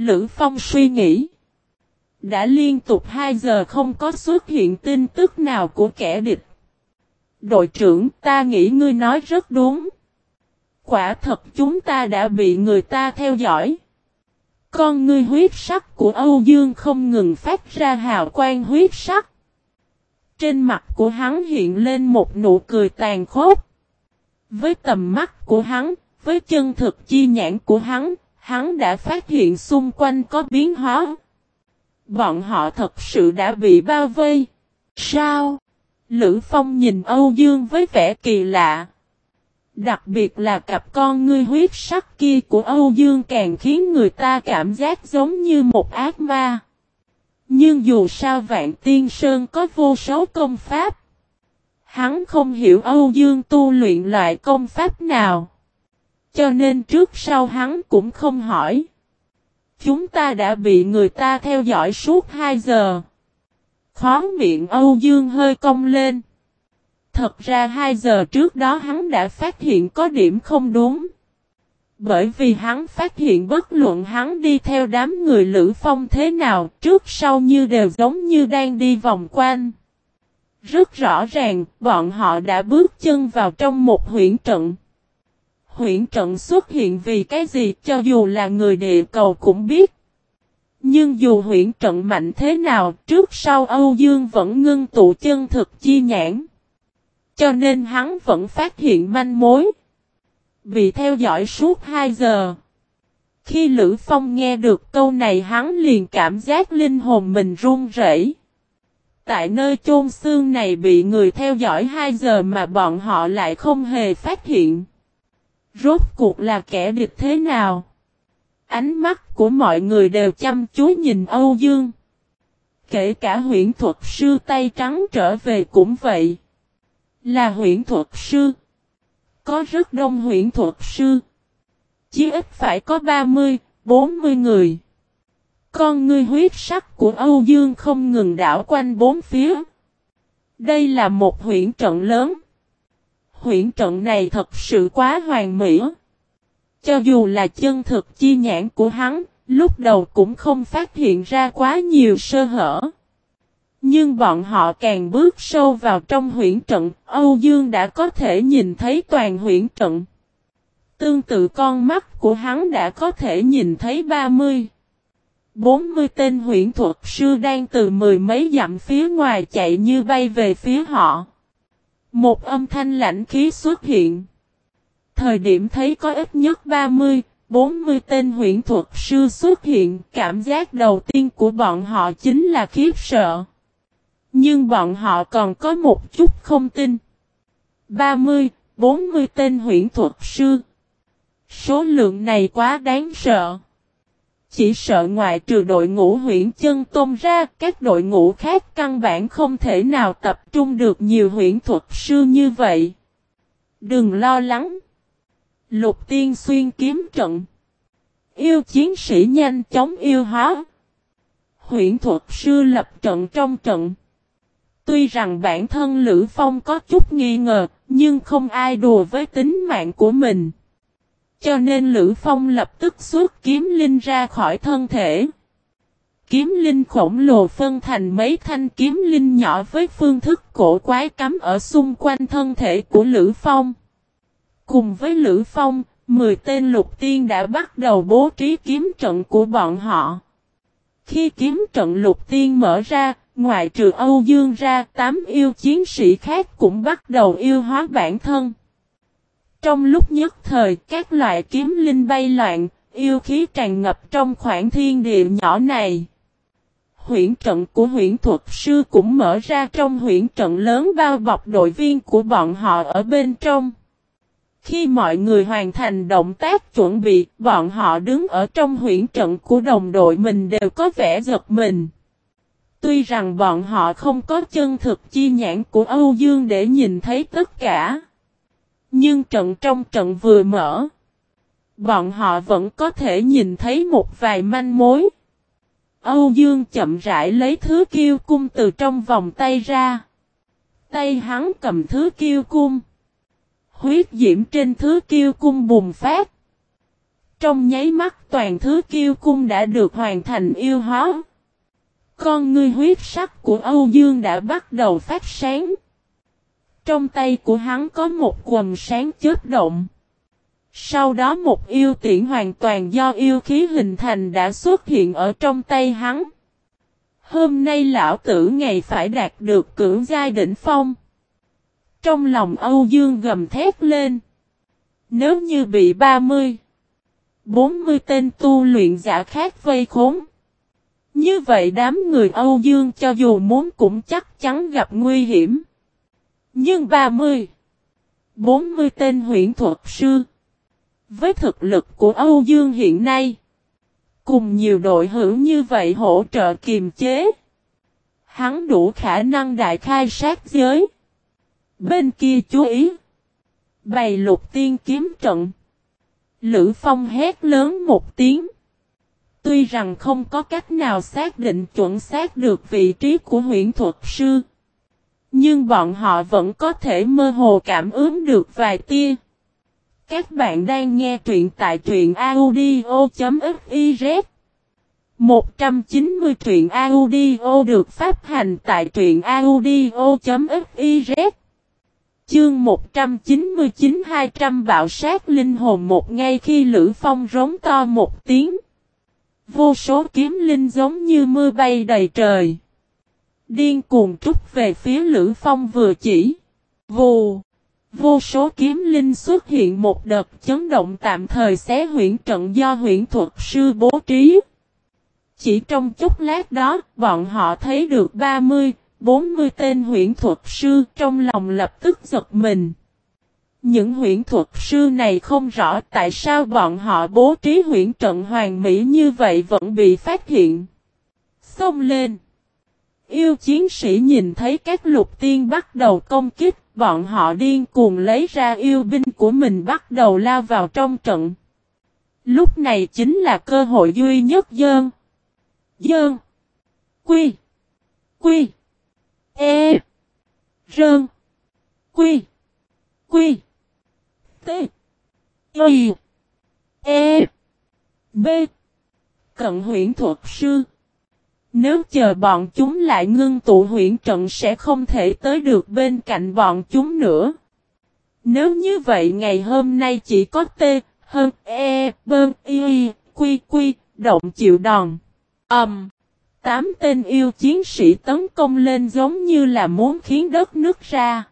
Lữ Phong suy nghĩ. Đã liên tục 2 giờ không có xuất hiện tin tức nào của kẻ địch. Đội trưởng ta nghĩ ngươi nói rất đúng. Quả thật chúng ta đã bị người ta theo dõi. Con ngươi huyết sắc của Âu Dương không ngừng phát ra hào quang huyết sắc. Trên mặt của hắn hiện lên một nụ cười tàn khốc. Với tầm mắt của hắn, với chân thực chi nhãn của hắn, hắn đã phát hiện xung quanh có biến hóa. Bọn họ thật sự đã bị bao vây. Sao? Lữ Phong nhìn Âu Dương với vẻ kỳ lạ. Đặc biệt là cặp con ngươi huyết sắc kia của Âu Dương càng khiến người ta cảm giác giống như một ác ma. Nhưng dù sao Vạn Tiên Sơn có vô số công pháp. Hắn không hiểu Âu Dương tu luyện loại công pháp nào. Cho nên trước sau hắn cũng không hỏi. Chúng ta đã bị người ta theo dõi suốt 2 giờ. Khó miệng Âu Dương hơi cong lên. Thật ra 2 giờ trước đó hắn đã phát hiện có điểm không đúng. Bởi vì hắn phát hiện bất luận hắn đi theo đám người Lữ Phong thế nào trước sau như đều giống như đang đi vòng quanh. Rất rõ ràng, bọn họ đã bước chân vào trong một huyện trận huyện trận xuất hiện vì cái gì cho dù là người địa cầu cũng biết. Nhưng dù huyện trận mạnh thế nào, trước sau Âu Dương vẫn ngưng tụ chân thực chi nhãn. Cho nên hắn vẫn phát hiện manh mối. Bị theo dõi suốt 2 giờ. Khi Lữ Phong nghe được câu này hắn liền cảm giác linh hồn mình run rẩy. Tại nơi chôn xương này bị người theo dõi 2 giờ mà bọn họ lại không hề phát hiện. Rốt cuộc là kẻ địch thế nào? Ánh mắt của mọi người đều chăm chú nhìn Âu Dương. Kể cả huyện thuật sư tay trắng trở về cũng vậy. Là huyện thuật sư. Có rất đông huyện thuật sư. chỉ ít phải có 30, 40 người. Con ngươi huyết sắc của Âu Dương không ngừng đảo quanh bốn phía. Đây là một huyện trận lớn huyễn trận này thật sự quá hoàn mỹ. Cho dù là chân thực chi nhãn của hắn, lúc đầu cũng không phát hiện ra quá nhiều sơ hở. Nhưng bọn họ càng bước sâu vào trong huyễn trận, Âu Dương đã có thể nhìn thấy toàn huyễn trận. Tương tự con mắt của hắn đã có thể nhìn thấy 30. 40 tên huyễn thuật sư đang từ mười mấy dặm phía ngoài chạy như bay về phía họ. Một âm thanh lạnh khí xuất hiện. Thời điểm thấy có ít nhất 30, 40 tên huyện thuật sư xuất hiện, cảm giác đầu tiên của bọn họ chính là khiếp sợ. Nhưng bọn họ còn có một chút không tin. 30, 40 tên huyện thuật sư. Số lượng này quá đáng sợ. Chỉ sợ ngoài trừ đội ngũ huyện chân tôn ra, các đội ngũ khác căn bản không thể nào tập trung được nhiều huyện thuật sư như vậy. Đừng lo lắng. Lục tiên xuyên kiếm trận. Yêu chiến sĩ nhanh chóng yêu hóa. Huyện thuật sư lập trận trong trận. Tuy rằng bản thân Lữ Phong có chút nghi ngờ, nhưng không ai đùa với tính mạng của mình. Cho nên Lữ Phong lập tức xuất kiếm linh ra khỏi thân thể. Kiếm linh khổng lồ phân thành mấy thanh kiếm linh nhỏ với phương thức cổ quái cắm ở xung quanh thân thể của Lữ Phong. Cùng với Lữ Phong, 10 tên lục tiên đã bắt đầu bố trí kiếm trận của bọn họ. Khi kiếm trận lục tiên mở ra, ngoài trừ Âu Dương ra, 8 yêu chiến sĩ khác cũng bắt đầu yêu hóa bản thân. Trong lúc nhất thời, các loại kiếm linh bay loạn, yêu khí tràn ngập trong khoảng thiên địa nhỏ này. Huyển trận của huyển thuật sư cũng mở ra trong huyển trận lớn bao bọc đội viên của bọn họ ở bên trong. Khi mọi người hoàn thành động tác chuẩn bị, bọn họ đứng ở trong huyển trận của đồng đội mình đều có vẻ giật mình. Tuy rằng bọn họ không có chân thực chi nhãn của Âu Dương để nhìn thấy tất cả. Nhưng trận trong trận vừa mở. Bọn họ vẫn có thể nhìn thấy một vài manh mối. Âu Dương chậm rãi lấy thứ kiêu cung từ trong vòng tay ra. Tay hắn cầm thứ kiêu cung. Huyết diễm trên thứ kiêu cung bùng phát. Trong nháy mắt toàn thứ kiêu cung đã được hoàn thành yêu hóa. Con ngươi huyết sắc của Âu Dương đã bắt đầu phát sáng. Trong tay của hắn có một quần sáng chớp động. Sau đó một yêu tiễn hoàn toàn do yêu khí hình thành đã xuất hiện ở trong tay hắn. Hôm nay lão tử ngày phải đạt được cưỡng giai đỉnh phong. Trong lòng Âu Dương gầm thét lên. Nếu như bị 30, 40 tên tu luyện giả khác vây khốn. Như vậy đám người Âu Dương cho dù muốn cũng chắc chắn gặp nguy hiểm. Nhưng 30, 40 tên huyện thuật sư. Với thực lực của Âu Dương hiện nay, cùng nhiều đội hữu như vậy hỗ trợ kiềm chế. Hắn đủ khả năng đại khai sát giới. Bên kia chú ý. Bày lục tiên kiếm trận. Lữ Phong hét lớn một tiếng. Tuy rằng không có cách nào xác định chuẩn xác được vị trí của huyện thuật sư. Nhưng bọn họ vẫn có thể mơ hồ cảm ứng được vài tia. Các bạn đang nghe truyện tại truyện audio.fiz 190 truyện audio được phát hành tại truyện audio.fiz Chương 199 200 bạo sát linh hồn một ngay khi Lữ Phong rống to một tiếng. Vô số kiếm linh giống như mưa bay đầy trời. Điên cuồng trút về phía Lữ Phong vừa chỉ. Vù. Vô số kiếm linh xuất hiện một đợt chấn động tạm thời xé huyễn trận do huyễn thuật sư bố trí. Chỉ trong chút lát đó, bọn họ thấy được 30, 40 tên huyễn thuật sư trong lòng lập tức giật mình. Những huyễn thuật sư này không rõ tại sao bọn họ bố trí huyễn trận hoàng mỹ như vậy vẫn bị phát hiện. Xông lên. Yêu chiến sĩ nhìn thấy các lục tiên bắt đầu công kích, bọn họ điên cuồng lấy ra yêu binh của mình bắt đầu lao vào trong trận. Lúc này chính là cơ hội duy nhất dơn. Dơn. Quy. Quy. E. Rơn. Quy. Quy. T. Y. E. B. Cận huyện thuật sư. Nếu chờ bọn chúng lại ngưng tụ huyện trận sẽ không thể tới được bên cạnh bọn chúng nữa. Nếu như vậy ngày hôm nay chỉ có T, hơn E, bơn, Y, Quy, Quy, động chịu đòn. Ẩm. Um, tám tên yêu chiến sĩ tấn công lên giống như là muốn khiến đất nước ra.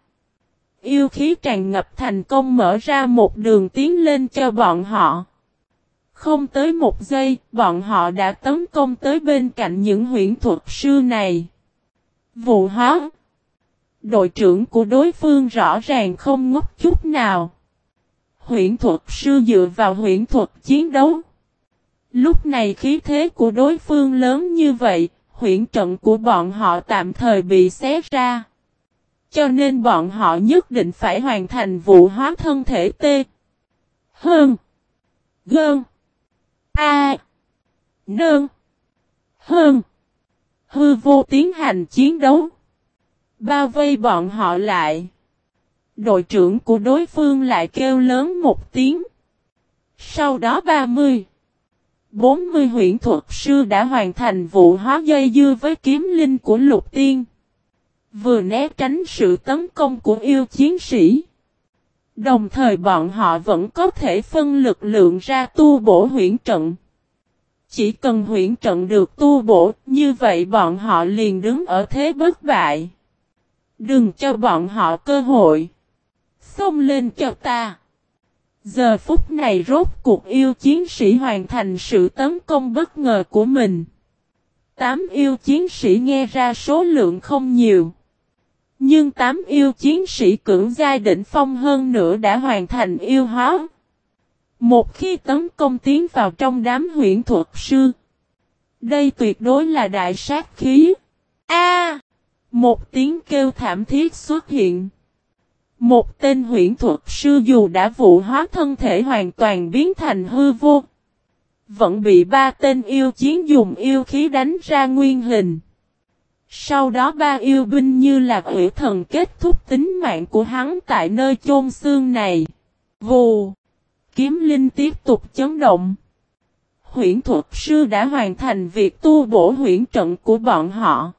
Yêu khí tràn ngập thành công mở ra một đường tiến lên cho bọn họ. Không tới một giây, bọn họ đã tấn công tới bên cạnh những huyễn thuật sư này. Vụ hóa. Đội trưởng của đối phương rõ ràng không ngốc chút nào. Huyễn thuật sư dựa vào huyễn thuật chiến đấu. Lúc này khí thế của đối phương lớn như vậy, huyễn trận của bọn họ tạm thời bị xé ra. Cho nên bọn họ nhất định phải hoàn thành vụ hóa thân thể T. Hơn. Gơn. A. Nương. Hơn. Hư vô tiến hành chiến đấu. Bao vây bọn họ lại. Đội trưởng của đối phương lại kêu lớn một tiếng. Sau đó 30. 40 huyện thuật sư đã hoàn thành vụ hóa dây dưa với kiếm linh của lục tiên. Vừa né tránh sự tấn công của yêu chiến sĩ. Đồng thời bọn họ vẫn có thể phân lực lượng ra tu bổ huyển trận. Chỉ cần huyển trận được tu bổ, như vậy bọn họ liền đứng ở thế bất bại. Đừng cho bọn họ cơ hội. Xông lên cho ta. Giờ phút này rốt cuộc yêu chiến sĩ hoàn thành sự tấn công bất ngờ của mình. Tám yêu chiến sĩ nghe ra số lượng không nhiều. Nhưng tám yêu chiến sĩ cưỡng giai đỉnh phong hơn nữa đã hoàn thành yêu hóa. Một khi tấn công tiến vào trong đám huyện thuật sư. Đây tuyệt đối là đại sát khí. A! một tiếng kêu thảm thiết xuất hiện. Một tên huyện thuật sư dù đã vụ hóa thân thể hoàn toàn biến thành hư vô. Vẫn bị ba tên yêu chiến dùng yêu khí đánh ra nguyên hình. Sau đó ba yêu binh như là quỷ thần kết thúc tính mạng của hắn tại nơi chôn xương này. Vù! kiếm linh tiếp tục chấn động. Huyễn thuật sư đã hoàn thành việc tu bổ huyễn trận của bọn họ.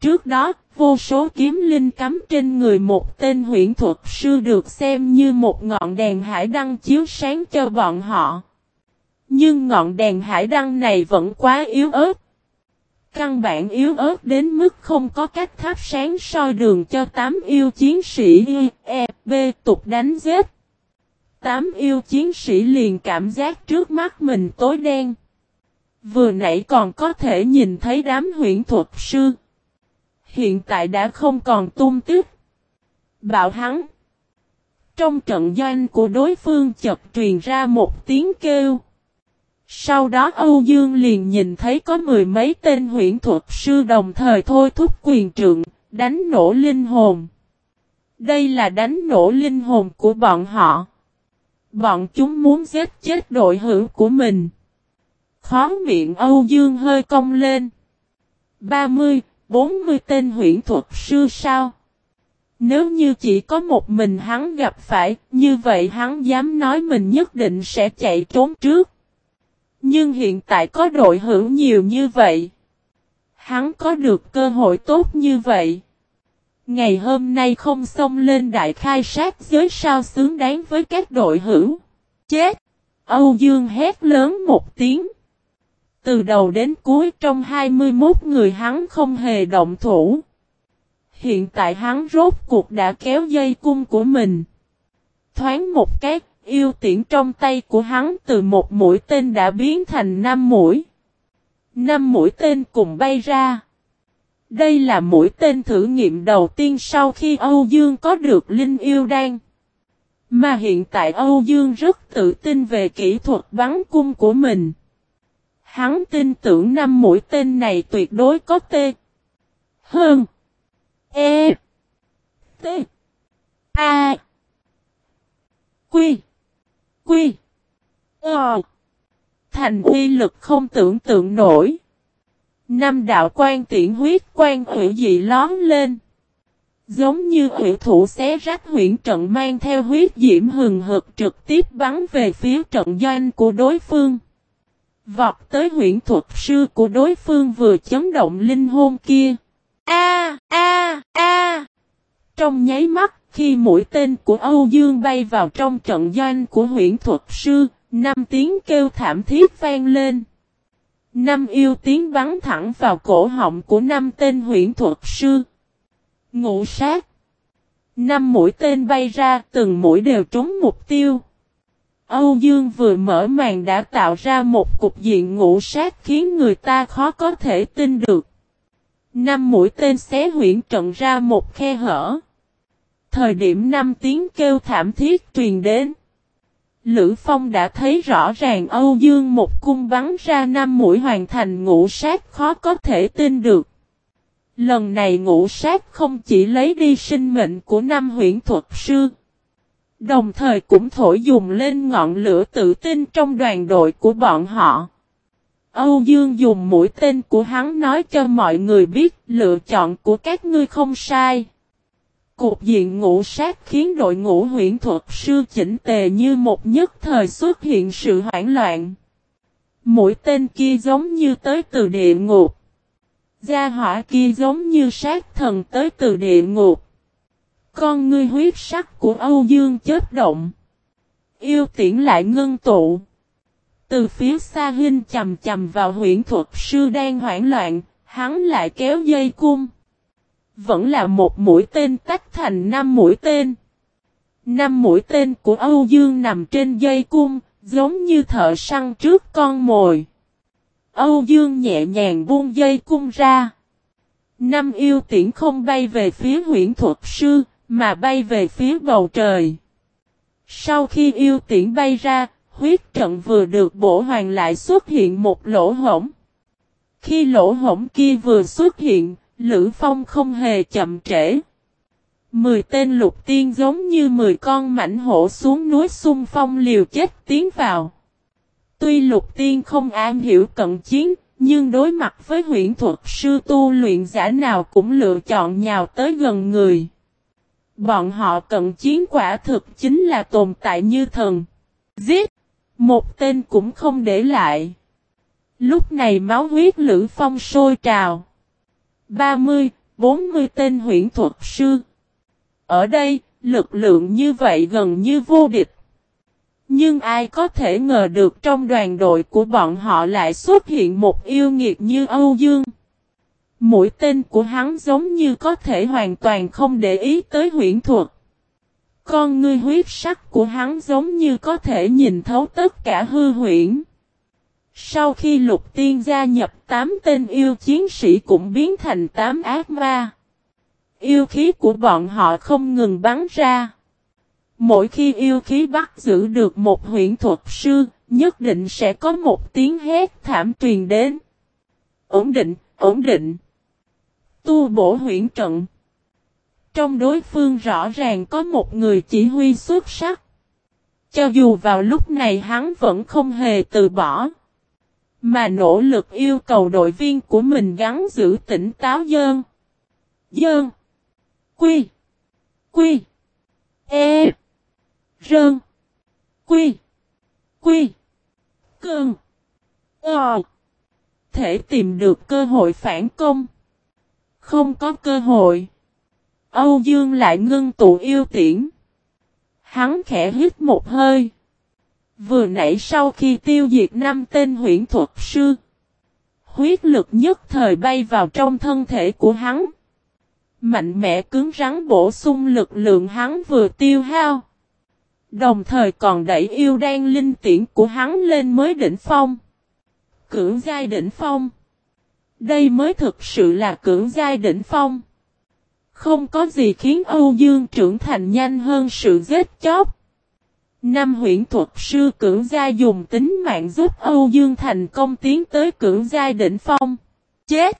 Trước đó, vô số kiếm linh cắm trên người một tên huyễn thuật sư được xem như một ngọn đèn hải đăng chiếu sáng cho bọn họ. Nhưng ngọn đèn hải đăng này vẫn quá yếu ớt. Căn bản yếu ớt đến mức không có cách thắp sáng soi đường cho tám yêu chiến sĩ E, B tục đánh giết. Tám yêu chiến sĩ liền cảm giác trước mắt mình tối đen. Vừa nãy còn có thể nhìn thấy đám huyễn thuật sư. Hiện tại đã không còn tung tích. Bảo hắn. Trong trận doanh của đối phương chợt truyền ra một tiếng kêu. Sau đó Âu Dương liền nhìn thấy có mười mấy tên huyễn thuật sư đồng thời thôi thúc quyền trượng, đánh nổ linh hồn. Đây là đánh nổ linh hồn của bọn họ. Bọn chúng muốn giết chết đội hữu của mình. Khó miệng Âu Dương hơi cong lên. 30, 40 tên huyễn thuật sư sao? Nếu như chỉ có một mình hắn gặp phải, như vậy hắn dám nói mình nhất định sẽ chạy trốn trước. Nhưng hiện tại có đội hữu nhiều như vậy. Hắn có được cơ hội tốt như vậy. Ngày hôm nay không xông lên đại khai sát giới sao xứng đáng với các đội hữu. Chết! Âu Dương hét lớn một tiếng. Từ đầu đến cuối trong 21 người hắn không hề động thủ. Hiện tại hắn rốt cuộc đã kéo dây cung của mình. Thoáng một cái, yêu tiễn trong tay của hắn từ một mũi tên đã biến thành năm mũi. Năm mũi tên cùng bay ra. Đây là mũi tên thử nghiệm đầu tiên sau khi Âu Dương có được linh yêu đan. Mà hiện tại Âu Dương rất tự tin về kỹ thuật bắn cung của mình. Hắn tin tưởng năm mũi tên này tuyệt đối có T. Hơn. E. T. A. Quy. Quy. Ờ. Thành uy lực không tưởng tượng nổi. Năm đạo quan tiễn huyết quan hủy dị lón lên. Giống như hủy thủ xé rách huyện trận mang theo huyết diễm hừng hực trực tiếp bắn về phía trận doanh của đối phương. Vọt tới huyện thuật sư của đối phương vừa chấn động linh hồn kia. A a a Trong nháy mắt, khi mũi tên của Âu Dương bay vào trong trận doanh của huyện thuật sư, năm tiếng kêu thảm thiết vang lên. Năm yêu tiếng bắn thẳng vào cổ họng của năm tên huyện thuật sư. Ngụ sát. Năm mũi tên bay ra, từng mũi đều trúng mục tiêu. Âu Dương vừa mở màn đã tạo ra một cục diện ngũ sát khiến người ta khó có thể tin được. Năm mũi tên xé huyện trận ra một khe hở. Thời điểm năm tiếng kêu thảm thiết truyền đến. Lữ Phong đã thấy rõ ràng Âu Dương một cung bắn ra năm mũi hoàn thành ngũ sát khó có thể tin được. Lần này ngũ sát không chỉ lấy đi sinh mệnh của năm huyện thuật sư. Đồng thời cũng thổi dùng lên ngọn lửa tự tin trong đoàn đội của bọn họ. Âu Dương dùng mũi tên của hắn nói cho mọi người biết, lựa chọn của các ngươi không sai. Cục diện ngũ sát khiến đội ngũ huyện thuật sư chỉnh tề như một nhất thời xuất hiện sự hoảng loạn. Mũi tên kia giống như tới từ địa ngục. Gia hỏa kia giống như sát thần tới từ địa ngục. Con ngươi huyết sắc của Âu Dương chết động. Yêu tiễn lại ngưng tụ. Từ phía xa hình chầm chầm vào huyện thuật sư đang hoảng loạn, hắn lại kéo dây cung. Vẫn là một mũi tên tách thành năm mũi tên. Năm mũi tên của Âu Dương nằm trên dây cung, giống như thợ săn trước con mồi. Âu Dương nhẹ nhàng buông dây cung ra. Năm yêu tiễn không bay về phía huyện thuật sư, mà bay về phía bầu trời. Sau khi yêu tiễn bay ra, huyết trận vừa được bổ hoàn lại xuất hiện một lỗ hổng. Khi lỗ hổng kia vừa xuất hiện, Lữ Phong không hề chậm trễ. Mười tên lục tiên giống như mười con mảnh hổ xuống núi xung phong liều chết tiến vào. Tuy lục tiên không am hiểu cận chiến, nhưng đối mặt với huyện thuật sư tu luyện giả nào cũng lựa chọn nhào tới gần người. Bọn họ cận chiến quả thực chính là tồn tại như thần. Giết! Một tên cũng không để lại. Lúc này máu huyết lữ phong sôi trào. 30, 40 tên huyện thuật sư. Ở đây, lực lượng như vậy gần như vô địch. Nhưng ai có thể ngờ được trong đoàn đội của bọn họ lại xuất hiện một yêu nghiệt như Âu Dương. Mũi tên của hắn giống như có thể hoàn toàn không để ý tới huyễn thuật. Con ngươi huyết sắc của hắn giống như có thể nhìn thấu tất cả hư huyễn. Sau khi lục tiên gia nhập tám tên yêu chiến sĩ cũng biến thành tám ác ma. Yêu khí của bọn họ không ngừng bắn ra. Mỗi khi yêu khí bắt giữ được một huyện thuật sư, nhất định sẽ có một tiếng hét thảm truyền đến. Ổn định, ổn định. Tu bổ huyện trận. Trong đối phương rõ ràng có một người chỉ huy xuất sắc. Cho dù vào lúc này hắn vẫn không hề từ bỏ. Mà nỗ lực yêu cầu đội viên của mình gắn giữ tỉnh táo dơn. Dơn. Quy. Quy. E. Rơn. Quy. Quy. Cơn. Ờ. Thể tìm được cơ hội phản công. Không có cơ hội. Âu Dương lại ngưng tụ yêu tiễn. Hắn khẽ hít một hơi. Vừa nãy sau khi tiêu diệt năm tên huyễn thuật sư. Huyết lực nhất thời bay vào trong thân thể của hắn. Mạnh mẽ cứng rắn bổ sung lực lượng hắn vừa tiêu hao. Đồng thời còn đẩy yêu đan linh tiễn của hắn lên mới đỉnh phong. Cưỡng giai đỉnh phong. Đây mới thực sự là cưỡng giai đỉnh phong. Không có gì khiến Âu Dương trưởng thành nhanh hơn sự giết chóc. Năm huyện thuật sư cưỡng gia dùng tính mạng giúp Âu Dương thành công tiến tới cưỡng gia đỉnh phong. Chết!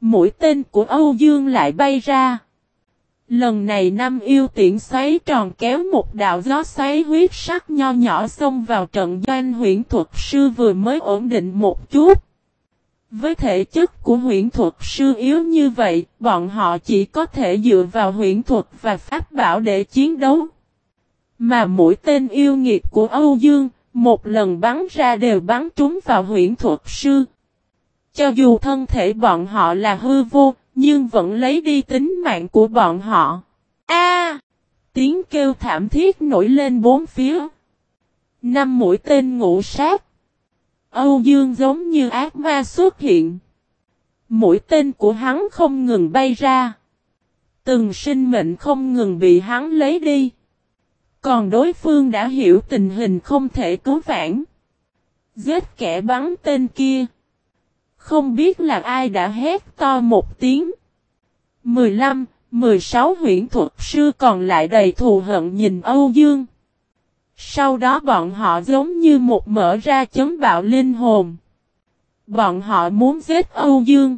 Mũi tên của Âu Dương lại bay ra. Lần này năm yêu tiện xoáy tròn kéo một đạo gió xoáy huyết sắc nho nhỏ xông vào trận doanh huyện thuật sư vừa mới ổn định một chút. Với thể chất của huyện thuật sư yếu như vậy, bọn họ chỉ có thể dựa vào huyện thuật và pháp bảo để chiến đấu. Mà mũi tên yêu nghiệt của Âu Dương, một lần bắn ra đều bắn trúng vào huyện thuật sư. Cho dù thân thể bọn họ là hư vô, nhưng vẫn lấy đi tính mạng của bọn họ. A! tiếng kêu thảm thiết nổi lên bốn phía. Năm mũi tên ngũ sát. Âu Dương giống như ác ma xuất hiện. Mũi tên của hắn không ngừng bay ra. Từng sinh mệnh không ngừng bị hắn lấy đi. Còn đối phương đã hiểu tình hình không thể cứu vãn. Giết kẻ bắn tên kia. Không biết là ai đã hét to một tiếng. 15, 16 huyện thuật sư còn lại đầy thù hận nhìn Âu Dương. Sau đó bọn họ giống như một mở ra chấn bạo linh hồn. Bọn họ muốn giết Âu Dương.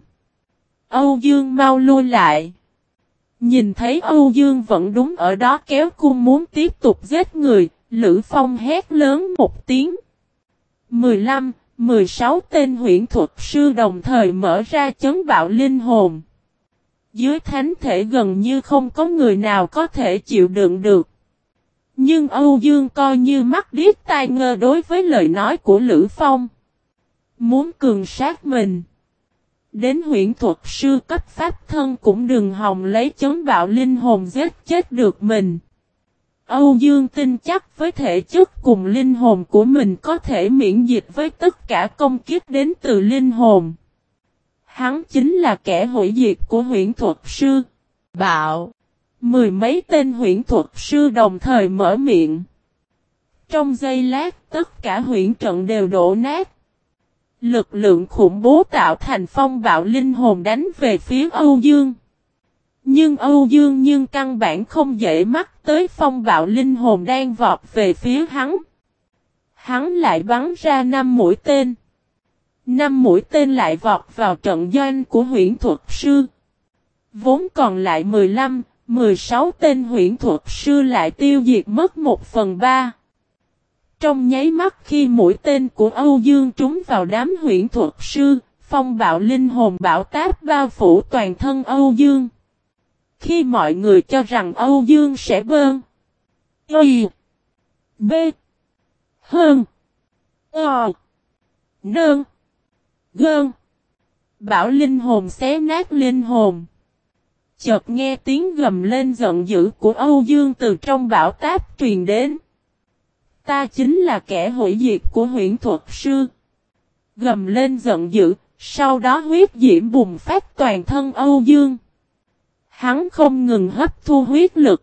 Âu Dương mau lui lại. Nhìn thấy Âu Dương vẫn đúng ở đó kéo cung muốn tiếp tục giết người, Lữ Phong hét lớn một tiếng. 15, 16 tên huyện thuật sư đồng thời mở ra chấn bạo linh hồn. Dưới thánh thể gần như không có người nào có thể chịu đựng được. Nhưng Âu Dương coi như mắt điếc tai ngơ đối với lời nói của Lữ Phong. Muốn cường sát mình. Đến huyện thuật sư cấp pháp thân cũng đừng hòng lấy chấn bạo linh hồn giết chết được mình. Âu Dương tin chắc với thể chất cùng linh hồn của mình có thể miễn dịch với tất cả công kiếp đến từ linh hồn. Hắn chính là kẻ hủy diệt của huyện thuật sư. Bạo. Mười mấy tên huyện thuật sư đồng thời mở miệng. Trong giây lát, tất cả huyện trận đều đổ nát. Lực lượng khủng bố tạo thành phong bạo linh hồn đánh về phía Âu Dương. Nhưng Âu Dương nhưng căn bản không dễ mắt tới phong bạo linh hồn đang vọt về phía hắn. Hắn lại bắn ra năm mũi tên. Năm mũi tên lại vọt vào trận doanh của huyện thuật sư. Vốn còn lại 15, 16 tên huyện thuật sư lại tiêu diệt mất một phần ba. Trong nháy mắt khi mũi tên của Âu Dương trúng vào đám huyện thuật sư, phong bạo linh hồn bão táp bao phủ toàn thân Âu Dương. Khi mọi người cho rằng Âu Dương sẽ bơn. Y. B. Hơn. o, Nơn. Gơn. Bảo linh hồn xé nát linh hồn. Chợt nghe tiếng gầm lên giận dữ của Âu Dương từ trong bảo táp truyền đến. Ta chính là kẻ hủy diệt của huyện thuật sư. Gầm lên giận dữ, sau đó huyết diễm bùng phát toàn thân Âu Dương. Hắn không ngừng hấp thu huyết lực.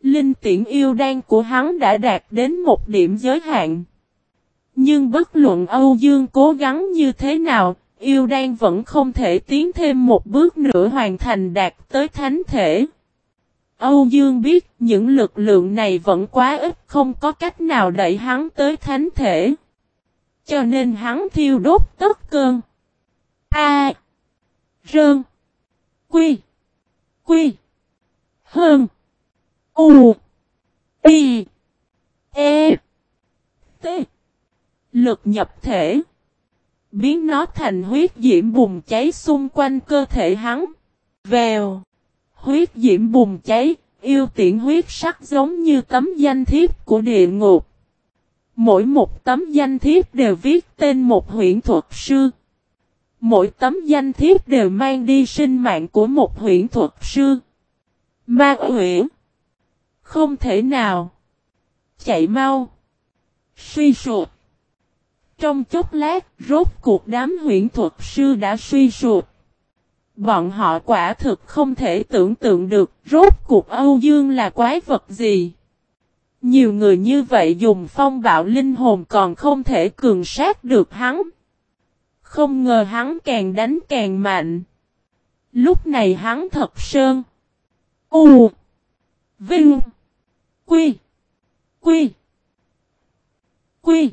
Linh tiễn yêu đan của hắn đã đạt đến một điểm giới hạn. Nhưng bất luận Âu Dương cố gắng như thế nào, yêu đan vẫn không thể tiến thêm một bước nữa hoàn thành đạt tới thánh thể. Âu Dương biết những lực lượng này vẫn quá ít, không có cách nào đẩy hắn tới thánh thể. Cho nên hắn thiêu đốt tất cơn. A. Rơn. Quy. Quy. Hơn. U. Y. E. T. Lực nhập thể. Biến nó thành huyết diễm bùng cháy xung quanh cơ thể hắn. Vèo. Huyết diễm bùng cháy, yêu tiện huyết sắc giống như tấm danh thiếp của địa ngục. Mỗi một tấm danh thiếp đều viết tên một huyện thuật sư. Mỗi tấm danh thiếp đều mang đi sinh mạng của một huyện thuật sư. Ma huyện. Không thể nào. Chạy mau. Suy sụp. Trong chốc lát, rốt cuộc đám huyện thuật sư đã suy sụp. Bọn họ quả thực không thể tưởng tượng được rốt cuộc Âu Dương là quái vật gì. Nhiều người như vậy dùng phong bạo linh hồn còn không thể cường sát được hắn. Không ngờ hắn càng đánh càng mạnh. Lúc này hắn thật sơn. U. Vinh. Quy. Quy. Quy.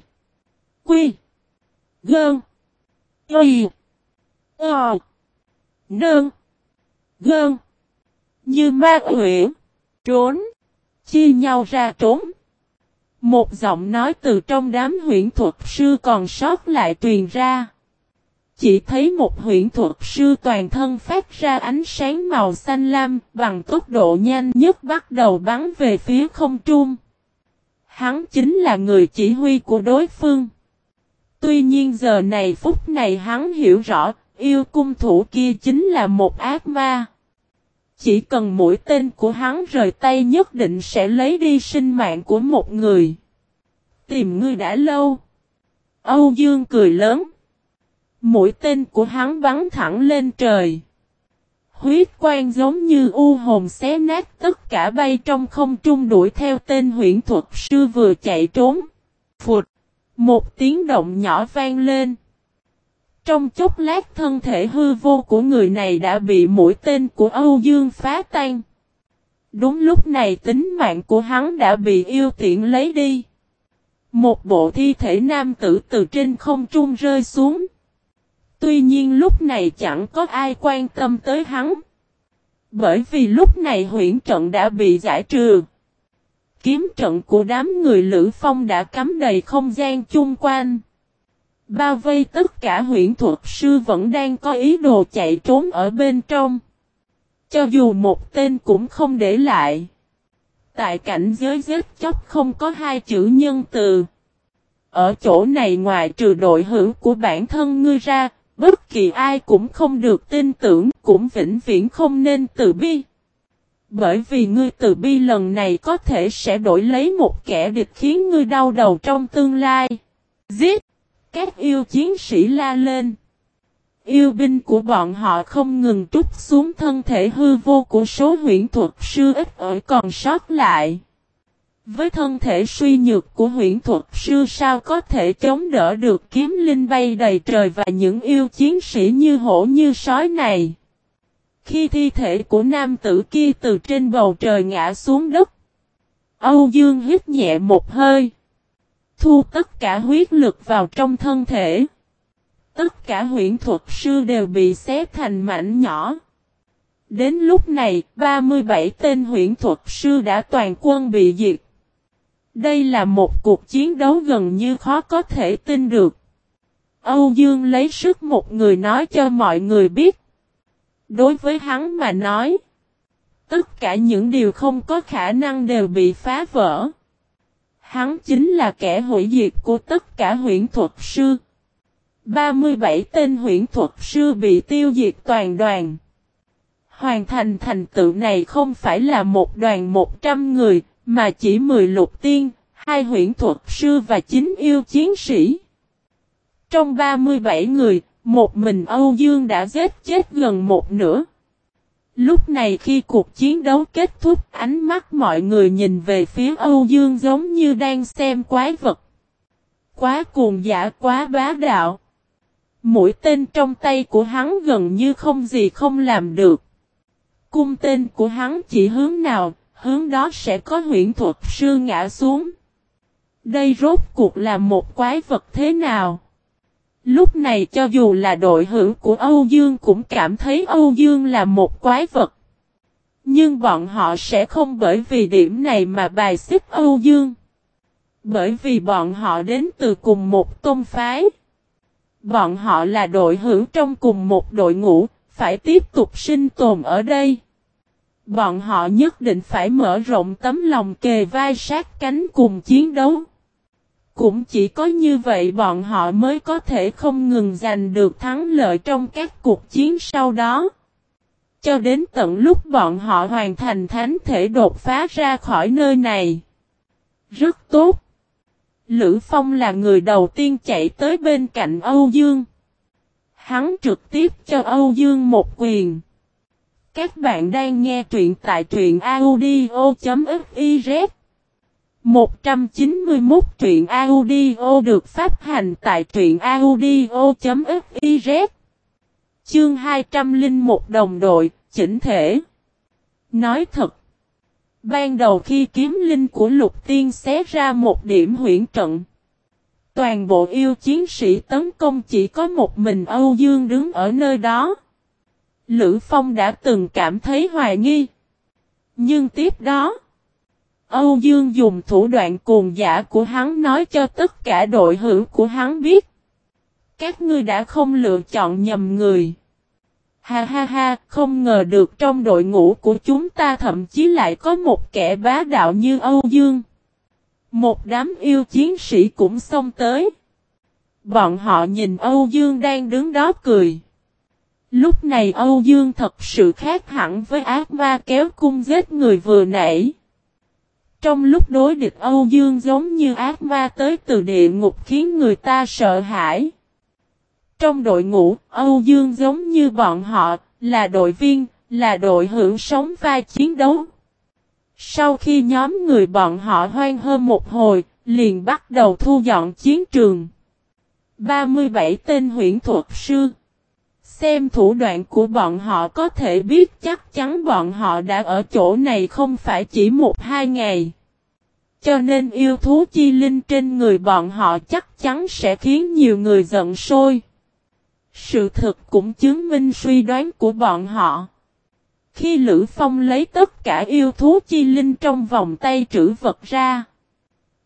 Quy. Gơn. Y. Ờ nương Gơn. Như ma huyễn. Trốn. Chia nhau ra trốn. Một giọng nói từ trong đám huyễn thuật sư còn sót lại truyền ra. Chỉ thấy một huyễn thuật sư toàn thân phát ra ánh sáng màu xanh lam bằng tốc độ nhanh nhất bắt đầu bắn về phía không trung. Hắn chính là người chỉ huy của đối phương. Tuy nhiên giờ này phút này hắn hiểu rõ, yêu cung thủ kia chính là một ác ma. Chỉ cần mũi tên của hắn rời tay nhất định sẽ lấy đi sinh mạng của một người. Tìm ngươi đã lâu. Âu Dương cười lớn. Mũi tên của hắn bắn thẳng lên trời. Huyết quang giống như u hồn xé nát tất cả bay trong không trung đuổi theo tên huyện thuật sư vừa chạy trốn. Phụt! Một tiếng động nhỏ vang lên. Trong chốc lát thân thể hư vô của người này đã bị mũi tên của Âu Dương phá tan. Đúng lúc này tính mạng của hắn đã bị yêu tiện lấy đi. Một bộ thi thể nam tử từ trên không trung rơi xuống. Tuy nhiên lúc này chẳng có ai quan tâm tới hắn. Bởi vì lúc này huyện trận đã bị giải trừ. Kiếm trận của đám người Lữ Phong đã cắm đầy không gian chung quanh. Bao vây tất cả huyện thuật sư vẫn đang có ý đồ chạy trốn ở bên trong. Cho dù một tên cũng không để lại. Tại cảnh giới giết chóc không có hai chữ nhân từ. Ở chỗ này ngoài trừ đội hữu của bản thân ngươi ra, bất kỳ ai cũng không được tin tưởng, cũng vĩnh viễn không nên từ bi. Bởi vì ngươi từ bi lần này có thể sẽ đổi lấy một kẻ địch khiến ngươi đau đầu trong tương lai. Giết! Các yêu chiến sĩ la lên. Yêu binh của bọn họ không ngừng trút xuống thân thể hư vô của số huyện thuật sư ít ở còn sót lại. Với thân thể suy nhược của huyện thuật sư sao có thể chống đỡ được kiếm linh bay đầy trời và những yêu chiến sĩ như hổ như sói này. Khi thi thể của nam tử kia từ trên bầu trời ngã xuống đất, Âu Dương hít nhẹ một hơi. Thu tất cả huyết lực vào trong thân thể. Tất cả huyện thuật sư đều bị xé thành mảnh nhỏ. Đến lúc này, 37 tên huyện thuật sư đã toàn quân bị diệt. Đây là một cuộc chiến đấu gần như khó có thể tin được. Âu Dương lấy sức một người nói cho mọi người biết. Đối với hắn mà nói, tất cả những điều không có khả năng đều bị phá vỡ. Hắn chính là kẻ hủy diệt của tất cả huyện thuật sư. 37 tên huyện thuật sư bị tiêu diệt toàn đoàn. Hoàn thành thành tựu này không phải là một đoàn 100 người, mà chỉ 10 lục tiên, hai huyện thuật sư và 9 yêu chiến sĩ. Trong 37 người, một mình Âu Dương đã giết chết gần một nửa. Lúc này khi cuộc chiến đấu kết thúc, ánh mắt mọi người nhìn về phía Âu Dương giống như đang xem quái vật. Quá cuồng giả quá bá đạo. Mũi tên trong tay của hắn gần như không gì không làm được. Cung tên của hắn chỉ hướng nào, hướng đó sẽ có huyện thuật sư ngã xuống. Đây rốt cuộc là một quái vật thế nào? Lúc này cho dù là đội hữu của Âu Dương cũng cảm thấy Âu Dương là một quái vật. Nhưng bọn họ sẽ không bởi vì điểm này mà bài xích Âu Dương. Bởi vì bọn họ đến từ cùng một tôn phái. Bọn họ là đội hữu trong cùng một đội ngũ, phải tiếp tục sinh tồn ở đây. Bọn họ nhất định phải mở rộng tấm lòng kề vai sát cánh cùng chiến đấu. Cũng chỉ có như vậy bọn họ mới có thể không ngừng giành được thắng lợi trong các cuộc chiến sau đó. Cho đến tận lúc bọn họ hoàn thành thánh thể đột phá ra khỏi nơi này. Rất tốt. Lữ Phong là người đầu tiên chạy tới bên cạnh Âu Dương. Hắn trực tiếp cho Âu Dương một quyền. Các bạn đang nghe truyện tại truyện audio.fiz 191 truyện audio được phát hành tại truyện audio.fiz Chương 201 đồng đội, chỉnh thể. Nói thật Ban đầu khi kiếm linh của lục tiên xé ra một điểm huyển trận Toàn bộ yêu chiến sĩ tấn công chỉ có một mình Âu Dương đứng ở nơi đó. Lữ Phong đã từng cảm thấy hoài nghi Nhưng tiếp đó Âu Dương dùng thủ đoạn cuồng giả của hắn nói cho tất cả đội hữu của hắn biết. Các ngươi đã không lựa chọn nhầm người. Ha ha ha, không ngờ được trong đội ngũ của chúng ta thậm chí lại có một kẻ bá đạo như Âu Dương. Một đám yêu chiến sĩ cũng xông tới. Bọn họ nhìn Âu Dương đang đứng đó cười. Lúc này Âu Dương thật sự khác hẳn với ác ma kéo cung giết người vừa nãy. Trong lúc đối địch Âu Dương giống như ác ma tới từ địa ngục khiến người ta sợ hãi. Trong đội ngũ, Âu Dương giống như bọn họ, là đội viên, là đội hưởng sống vai chiến đấu. Sau khi nhóm người bọn họ hoan hơn một hồi, liền bắt đầu thu dọn chiến trường. 37 tên huyện thuật sư Xem thủ đoạn của bọn họ có thể biết chắc chắn bọn họ đã ở chỗ này không phải chỉ một hai ngày. Cho nên yêu thú chi linh trên người bọn họ chắc chắn sẽ khiến nhiều người giận sôi. Sự thực cũng chứng minh suy đoán của bọn họ. Khi Lữ Phong lấy tất cả yêu thú chi linh trong vòng tay trữ vật ra.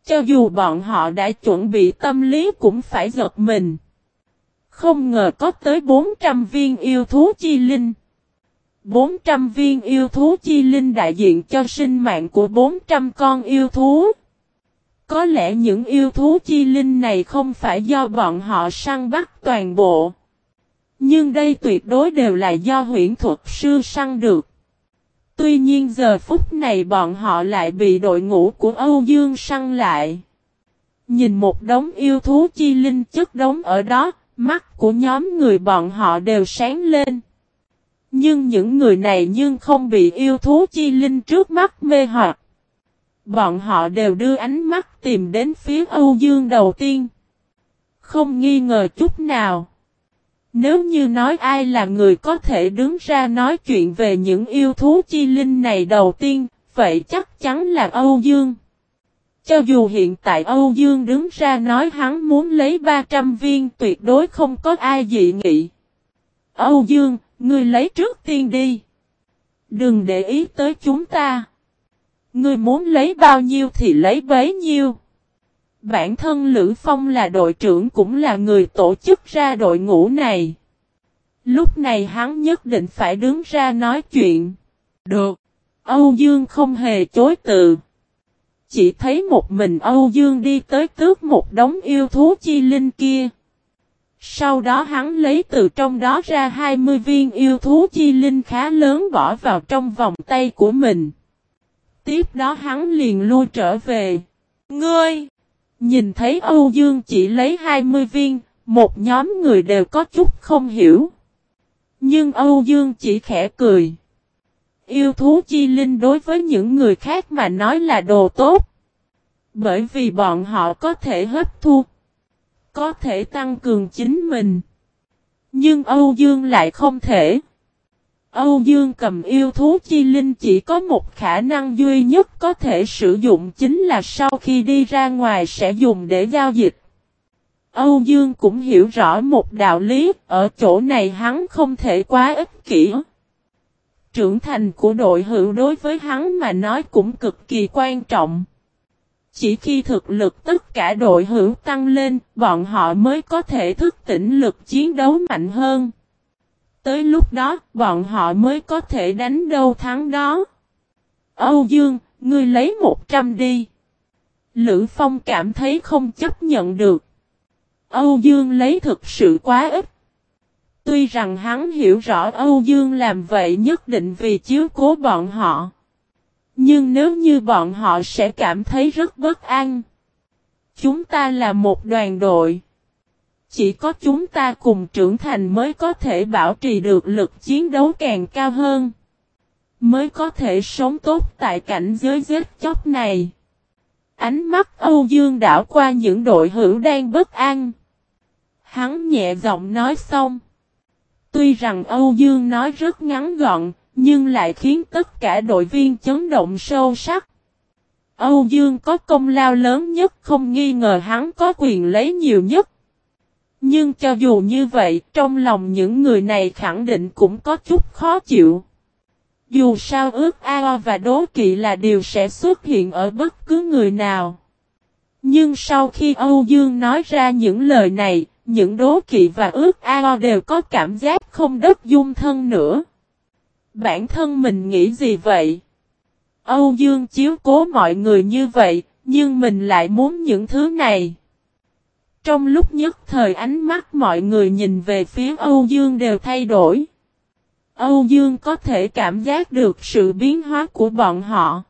Cho dù bọn họ đã chuẩn bị tâm lý cũng phải giật mình. Không ngờ có tới 400 viên yêu thú chi linh. 400 viên yêu thú chi linh đại diện cho sinh mạng của 400 con yêu thú. Có lẽ những yêu thú chi linh này không phải do bọn họ săn bắt toàn bộ. Nhưng đây tuyệt đối đều là do huyễn thuật sư săn được. Tuy nhiên giờ phút này bọn họ lại bị đội ngũ của Âu Dương săn lại. Nhìn một đống yêu thú chi linh chất đống ở đó, Mắt của nhóm người bọn họ đều sáng lên. Nhưng những người này nhưng không bị yêu thú chi linh trước mắt mê hoặc. Bọn họ đều đưa ánh mắt tìm đến phía Âu Dương đầu tiên. Không nghi ngờ chút nào. Nếu như nói ai là người có thể đứng ra nói chuyện về những yêu thú chi linh này đầu tiên, vậy chắc chắn là Âu Dương. Cho dù hiện tại Âu Dương đứng ra nói hắn muốn lấy 300 viên tuyệt đối không có ai dị nghị. Âu Dương, ngươi lấy trước tiên đi. Đừng để ý tới chúng ta. Ngươi muốn lấy bao nhiêu thì lấy bấy nhiêu. Bản thân Lữ Phong là đội trưởng cũng là người tổ chức ra đội ngũ này. Lúc này hắn nhất định phải đứng ra nói chuyện. Được. Âu Dương không hề chối từ. Chỉ thấy một mình Âu Dương đi tới tước một đống yêu thú chi linh kia. Sau đó hắn lấy từ trong đó ra 20 viên yêu thú chi linh khá lớn bỏ vào trong vòng tay của mình. Tiếp đó hắn liền lui trở về. Ngươi! Nhìn thấy Âu Dương chỉ lấy 20 viên, một nhóm người đều có chút không hiểu. Nhưng Âu Dương chỉ khẽ cười. Yêu thú chi linh đối với những người khác mà nói là đồ tốt. Bởi vì bọn họ có thể hấp thu. Có thể tăng cường chính mình. Nhưng Âu Dương lại không thể. Âu Dương cầm yêu thú chi linh chỉ có một khả năng duy nhất có thể sử dụng chính là sau khi đi ra ngoài sẽ dùng để giao dịch. Âu Dương cũng hiểu rõ một đạo lý, ở chỗ này hắn không thể quá ích kỷ. Trưởng thành của đội hữu đối với hắn mà nói cũng cực kỳ quan trọng. Chỉ khi thực lực tất cả đội hữu tăng lên, bọn họ mới có thể thức tỉnh lực chiến đấu mạnh hơn. Tới lúc đó, bọn họ mới có thể đánh đâu thắng đó. Âu Dương, ngươi lấy 100 đi. Lữ Phong cảm thấy không chấp nhận được. Âu Dương lấy thực sự quá ít. Tuy rằng hắn hiểu rõ Âu Dương làm vậy nhất định vì chiếu cố bọn họ. Nhưng nếu như bọn họ sẽ cảm thấy rất bất an. Chúng ta là một đoàn đội. Chỉ có chúng ta cùng trưởng thành mới có thể bảo trì được lực chiến đấu càng cao hơn. Mới có thể sống tốt tại cảnh giới giết chóc này. Ánh mắt Âu Dương đảo qua những đội hữu đang bất an. Hắn nhẹ giọng nói xong. Tuy rằng Âu Dương nói rất ngắn gọn, nhưng lại khiến tất cả đội viên chấn động sâu sắc. Âu Dương có công lao lớn nhất không nghi ngờ hắn có quyền lấy nhiều nhất. Nhưng cho dù như vậy, trong lòng những người này khẳng định cũng có chút khó chịu. Dù sao ước ao và đố kỵ là điều sẽ xuất hiện ở bất cứ người nào. Nhưng sau khi Âu Dương nói ra những lời này, những đố kỵ và ước ao đều có cảm giác không đất dung thân nữa. Bản thân mình nghĩ gì vậy? Âu Dương chiếu cố mọi người như vậy, nhưng mình lại muốn những thứ này. Trong lúc nhất thời ánh mắt mọi người nhìn về phía Âu Dương đều thay đổi. Âu Dương có thể cảm giác được sự biến hóa của bọn họ.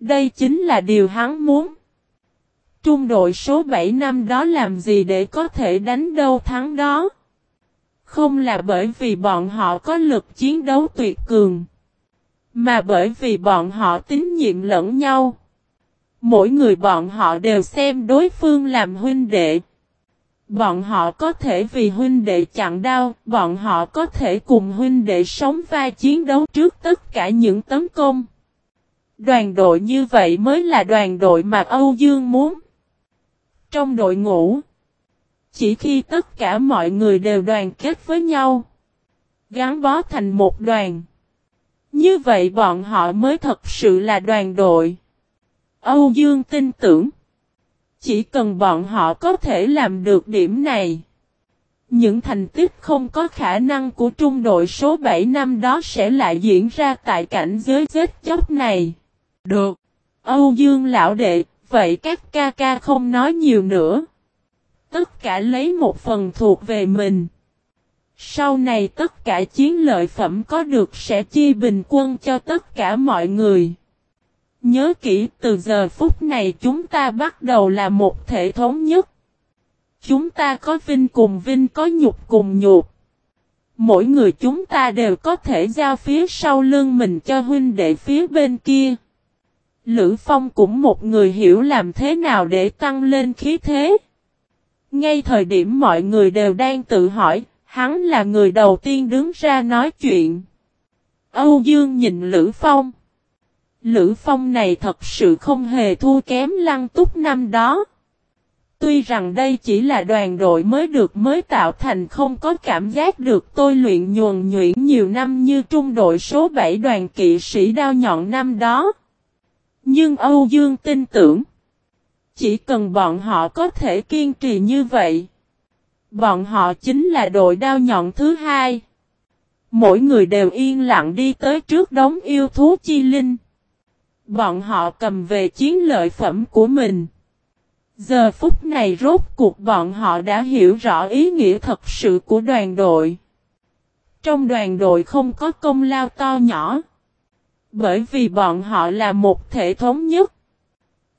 Đây chính là điều hắn muốn. Trung đội số 7 năm đó làm gì để có thể đánh đâu thắng đó. Không là bởi vì bọn họ có lực chiến đấu tuyệt cường. Mà bởi vì bọn họ tín nhiệm lẫn nhau. Mỗi người bọn họ đều xem đối phương làm huynh đệ. Bọn họ có thể vì huynh đệ chặn đau, bọn họ có thể cùng huynh đệ sống vai chiến đấu trước tất cả những tấn công. Đoàn đội như vậy mới là đoàn đội mà Âu Dương muốn. Trong đội ngũ, chỉ khi tất cả mọi người đều đoàn kết với nhau, gắn bó thành một đoàn. Như vậy bọn họ mới thật sự là đoàn đội. Âu Dương tin tưởng. Chỉ cần bọn họ có thể làm được điểm này. Những thành tích không có khả năng của trung đội số 7 năm đó sẽ lại diễn ra tại cảnh giới giết chóc này. Được. Âu Dương lão đệ, vậy các ca ca không nói nhiều nữa. Tất cả lấy một phần thuộc về mình. Sau này tất cả chiến lợi phẩm có được sẽ chia bình quân cho tất cả mọi người. Nhớ kỹ, từ giờ phút này chúng ta bắt đầu là một thể thống nhất. Chúng ta có vinh cùng vinh, có nhục cùng nhục. Mỗi người chúng ta đều có thể giao phía sau lưng mình cho huynh đệ phía bên kia. Lữ Phong cũng một người hiểu làm thế nào để tăng lên khí thế. Ngay thời điểm mọi người đều đang tự hỏi, hắn là người đầu tiên đứng ra nói chuyện. Âu Dương nhìn Lữ Phong. Lữ Phong này thật sự không hề thua kém lăng túc năm đó. Tuy rằng đây chỉ là đoàn đội mới được mới tạo thành không có cảm giác được tôi luyện nhuần nhuyễn nhiều năm như trung đội số 7 đoàn kỵ sĩ đao nhọn năm đó. Nhưng Âu Dương tin tưởng. Chỉ cần bọn họ có thể kiên trì như vậy. Bọn họ chính là đội đao nhọn thứ hai. Mỗi người đều yên lặng đi tới trước đống yêu thú chi linh. Bọn họ cầm về chiến lợi phẩm của mình. Giờ phút này rốt cuộc bọn họ đã hiểu rõ ý nghĩa thật sự của đoàn đội. Trong đoàn đội không có công lao to nhỏ. Bởi vì bọn họ là một thể thống nhất.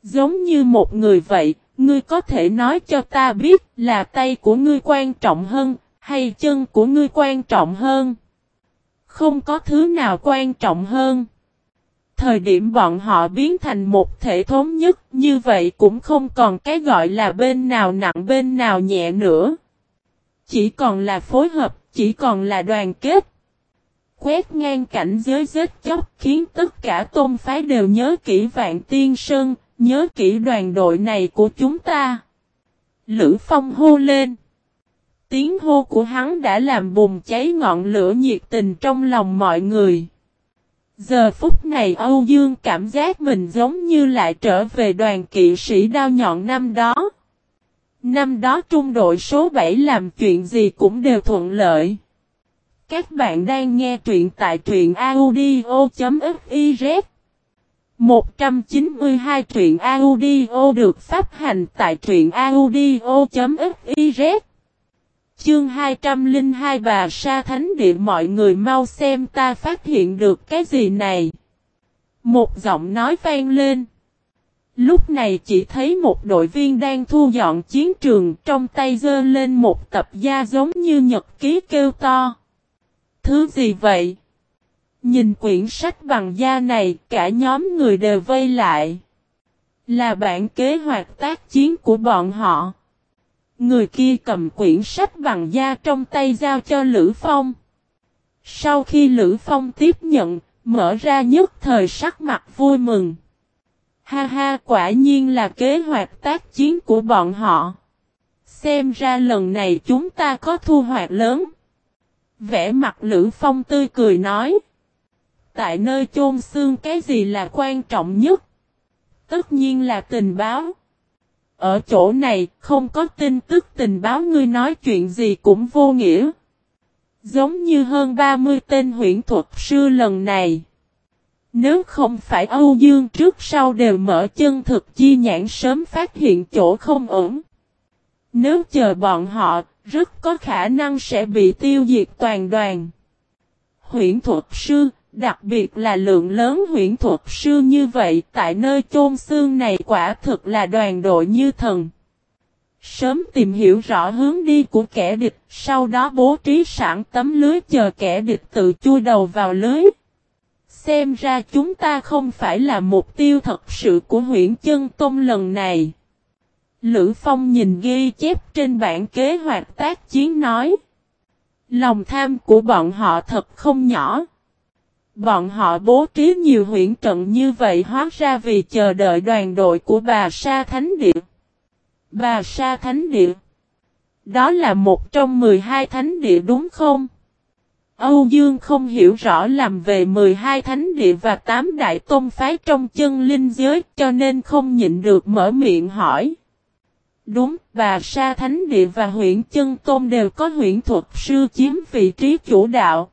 Giống như một người vậy, ngươi có thể nói cho ta biết là tay của ngươi quan trọng hơn, hay chân của ngươi quan trọng hơn. Không có thứ nào quan trọng hơn. Thời điểm bọn họ biến thành một thể thống nhất như vậy cũng không còn cái gọi là bên nào nặng bên nào nhẹ nữa. Chỉ còn là phối hợp, chỉ còn là đoàn kết. Quét ngang cảnh giới giết chóc khiến tất cả tôn phái đều nhớ kỹ vạn tiên sơn, nhớ kỹ đoàn đội này của chúng ta. Lữ Phong hô lên. Tiếng hô của hắn đã làm bùng cháy ngọn lửa nhiệt tình trong lòng mọi người. Giờ phút này Âu Dương cảm giác mình giống như lại trở về đoàn kỵ sĩ đao nhọn năm đó. Năm đó trung đội số 7 làm chuyện gì cũng đều thuận lợi. Các bạn đang nghe truyện tại truyện audio.fiz 192 truyện audio được phát hành tại truyện audio.fiz Chương 202 bà sa thánh địa, mọi người mau xem ta phát hiện được cái gì này. Một giọng nói vang lên. Lúc này chỉ thấy một đội viên đang thu dọn chiến trường, trong tay dơ lên một tập da giống như nhật ký kêu to. Thứ gì vậy? Nhìn quyển sách bằng da này cả nhóm người đều vây lại. Là bản kế hoạch tác chiến của bọn họ. Người kia cầm quyển sách bằng da trong tay giao cho Lữ Phong. Sau khi Lữ Phong tiếp nhận, mở ra nhất thời sắc mặt vui mừng. Ha ha quả nhiên là kế hoạch tác chiến của bọn họ. Xem ra lần này chúng ta có thu hoạch lớn. Vẽ mặt Lữ Phong tươi cười nói. Tại nơi chôn xương cái gì là quan trọng nhất? Tất nhiên là tình báo. Ở chỗ này không có tin tức tình báo ngươi nói chuyện gì cũng vô nghĩa. Giống như hơn 30 tên huyện thuật sư lần này. Nếu không phải Âu Dương trước sau đều mở chân thực chi nhãn sớm phát hiện chỗ không ổn. Nếu chờ bọn họ, rất có khả năng sẽ bị tiêu diệt toàn đoàn. Huyển thuật sư, đặc biệt là lượng lớn huyển thuật sư như vậy tại nơi chôn xương này quả thực là đoàn đội như thần. Sớm tìm hiểu rõ hướng đi của kẻ địch, sau đó bố trí sẵn tấm lưới chờ kẻ địch tự chui đầu vào lưới. Xem ra chúng ta không phải là mục tiêu thật sự của huyện chân tôm lần này. Lữ Phong nhìn ghi chép trên bản kế hoạch tác chiến nói. Lòng tham của bọn họ thật không nhỏ. Bọn họ bố trí nhiều huyện trận như vậy hóa ra vì chờ đợi đoàn đội của bà Sa Thánh Địa. Bà Sa Thánh Địa. Đó là một trong 12 thánh địa đúng không? Âu Dương không hiểu rõ làm về 12 thánh địa và 8 đại tôn phái trong chân linh giới cho nên không nhịn được mở miệng hỏi. Đúng, và Sa Thánh Địa và huyện Chân Tôn đều có huyện thuật sư chiếm vị trí chủ đạo.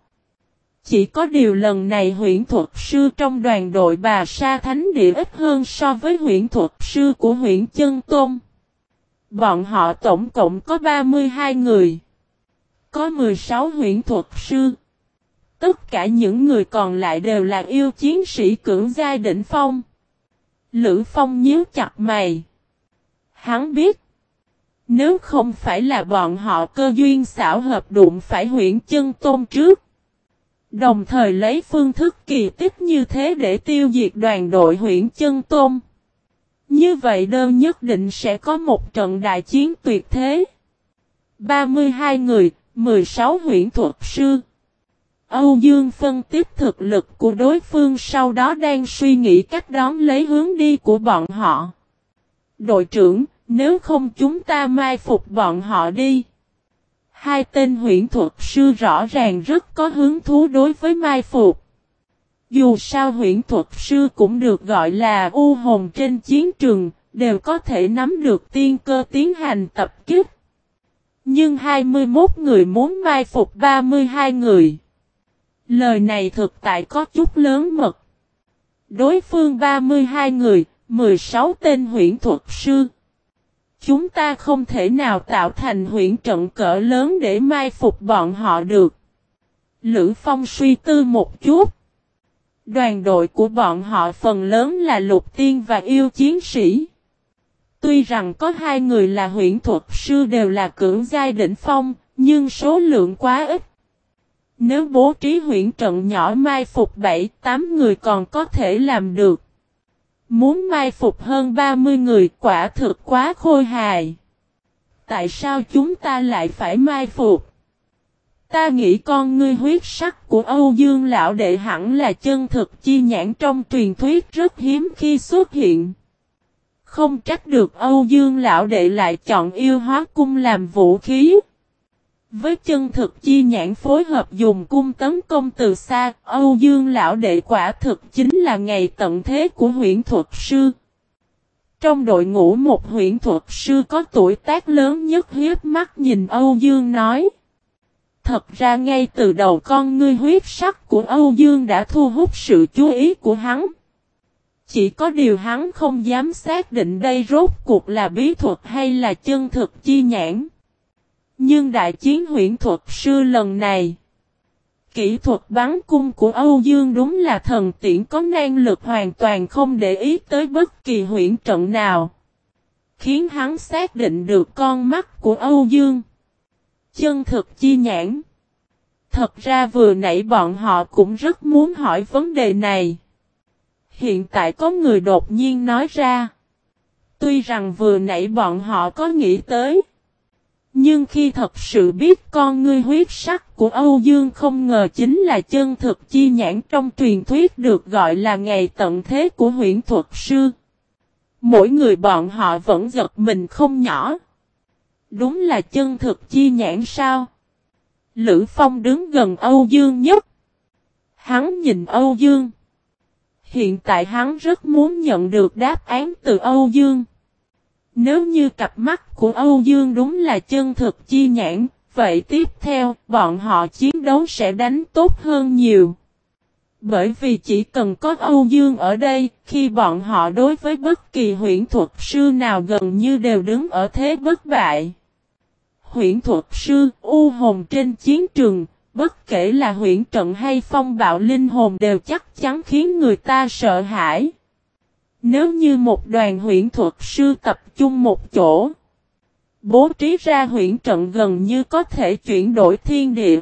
Chỉ có điều lần này huyện thuật sư trong đoàn đội bà Sa Thánh Địa ít hơn so với huyện thuật sư của huyện Chân Tôn. Bọn họ tổng cộng có 32 người. Có 16 huyện thuật sư. Tất cả những người còn lại đều là yêu chiến sĩ cưỡng giai đỉnh phong. Lữ Phong nhíu chặt mày. Hắn biết. Nếu không phải là bọn họ cơ duyên xảo hợp đụng phải huyện chân tôn trước. Đồng thời lấy phương thức kỳ tích như thế để tiêu diệt đoàn đội huyện chân tôn. Như vậy đơn nhất định sẽ có một trận đại chiến tuyệt thế. 32 người, 16 huyện thuật sư. Âu Dương phân tích thực lực của đối phương sau đó đang suy nghĩ cách đón lấy hướng đi của bọn họ. Đội trưởng, nếu không chúng ta mai phục bọn họ đi. Hai tên huyện thuật sư rõ ràng rất có hứng thú đối với mai phục. Dù sao huyện thuật sư cũng được gọi là u hồn trên chiến trường, đều có thể nắm được tiên cơ tiến hành tập kích. Nhưng 21 người muốn mai phục 32 người. Lời này thực tại có chút lớn mật. Đối phương 32 người, 16 tên huyễn thuật sư. Chúng ta không thể nào tạo thành huyễn trận cỡ lớn để mai phục bọn họ được. Lữ Phong suy tư một chút. Đoàn đội của bọn họ phần lớn là lục tiên và yêu chiến sĩ. Tuy rằng có hai người là huyện thuật sư đều là cưỡng giai đỉnh phong, nhưng số lượng quá ít. Nếu bố trí huyện trận nhỏ mai phục 7-8 người còn có thể làm được. Muốn mai phục hơn 30 người, quả thực quá khôi hài. Tại sao chúng ta lại phải mai phục? Ta nghĩ con ngươi huyết sắc của Âu Dương Lão Đệ hẳn là chân thực chi nhãn trong truyền thuyết rất hiếm khi xuất hiện. Không trách được Âu Dương Lão Đệ lại chọn yêu hóa cung làm vũ khí. Với chân thực chi nhãn phối hợp dùng cung tấn công từ xa, Âu Dương Lão Đệ quả thực chính là ngày tận thế của huyện thuật sư. Trong đội ngũ một huyện thuật sư có tuổi tác lớn nhất hiếp mắt nhìn Âu Dương nói. Thật ra ngay từ đầu con ngươi huyết sắc của Âu Dương đã thu hút sự chú ý của hắn. Chỉ có điều hắn không dám xác định đây rốt cuộc là bí thuật hay là chân thực chi nhãn. Nhưng đại chiến huyễn thuật sư lần này, kỹ thuật bắn cung của Âu Dương đúng là thần tiễn có năng lực hoàn toàn không để ý tới bất kỳ huyễn trận nào. Khiến hắn xác định được con mắt của Âu Dương. Chân thực chi nhãn. Thật ra vừa nãy bọn họ cũng rất muốn hỏi vấn đề này. Hiện tại có người đột nhiên nói ra. Tuy rằng vừa nãy bọn họ có nghĩ tới. Nhưng khi thật sự biết con ngươi huyết sắc của Âu Dương không ngờ chính là chân thực chi nhãn trong truyền thuyết được gọi là ngày tận thế của huyện thuật sư. Mỗi người bọn họ vẫn giật mình không nhỏ. Đúng là chân thực chi nhãn sao? Lữ Phong đứng gần Âu Dương nhất. Hắn nhìn Âu Dương. Hiện tại hắn rất muốn nhận được đáp án từ Âu Dương. Nếu như cặp mắt của Âu Dương đúng là chân thực chi nhãn, vậy tiếp theo bọn họ chiến đấu sẽ đánh tốt hơn nhiều. Bởi vì chỉ cần có Âu Dương ở đây, khi bọn họ đối với bất kỳ huyễn thuật sư nào gần như đều đứng ở thế bất bại. Huyễn thuật sư, u hồn trên chiến trường, bất kể là huyễn trận hay phong bạo linh hồn đều chắc chắn khiến người ta sợ hãi. Nếu như một đoàn huyễn thuật sư tập trung một chỗ, bố trí ra huyễn trận gần như có thể chuyển đổi thiên địa,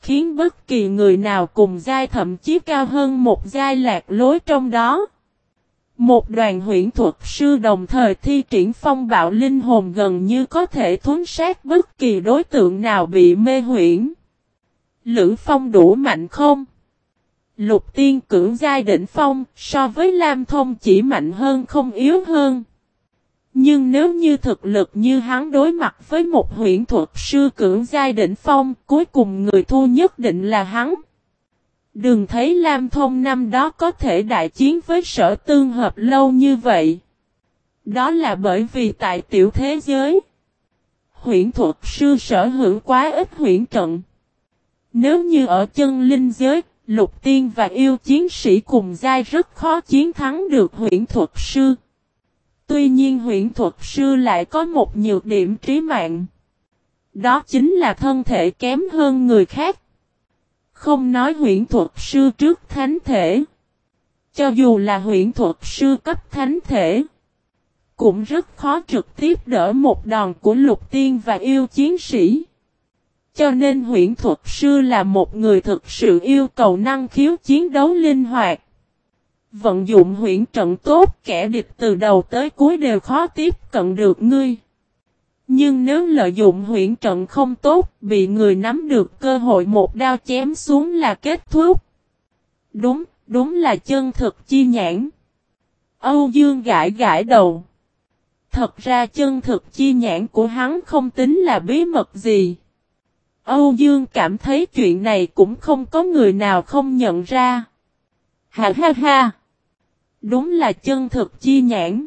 khiến bất kỳ người nào cùng giai thậm chí cao hơn một giai lạc lối trong đó. Một đoàn huyễn thuật sư đồng thời thi triển phong bạo linh hồn gần như có thể thuấn sát bất kỳ đối tượng nào bị mê huyễn. Lữ phong đủ mạnh không? Lục tiên cưỡng giai đỉnh phong so với Lam Thông chỉ mạnh hơn không yếu hơn. Nhưng nếu như thực lực như hắn đối mặt với một huyện thuật sư cưỡng giai đỉnh phong, cuối cùng người thua nhất định là hắn. Đừng thấy Lam Thông năm đó có thể đại chiến với sở tương hợp lâu như vậy. Đó là bởi vì tại tiểu thế giới, huyện thuật sư sở hữu quá ít huyện trận. Nếu như ở chân linh giới, lục tiên và yêu chiến sĩ cùng giai rất khó chiến thắng được huyện thuật sư. Tuy nhiên huyện thuật sư lại có một nhược điểm trí mạng. Đó chính là thân thể kém hơn người khác. Không nói huyện thuật sư trước thánh thể. Cho dù là huyện thuật sư cấp thánh thể. Cũng rất khó trực tiếp đỡ một đòn của lục tiên và yêu chiến sĩ. Cho nên huyện thuật sư là một người thực sự yêu cầu năng khiếu chiến đấu linh hoạt. Vận dụng huyện trận tốt kẻ địch từ đầu tới cuối đều khó tiếp cận được ngươi. Nhưng nếu lợi dụng huyện trận không tốt, bị người nắm được cơ hội một đao chém xuống là kết thúc. Đúng, đúng là chân thực chi nhãn. Âu Dương gãi gãi đầu. Thật ra chân thực chi nhãn của hắn không tính là bí mật gì. Âu Dương cảm thấy chuyện này cũng không có người nào không nhận ra. Ha ha ha! Đúng là chân thực chi nhãn.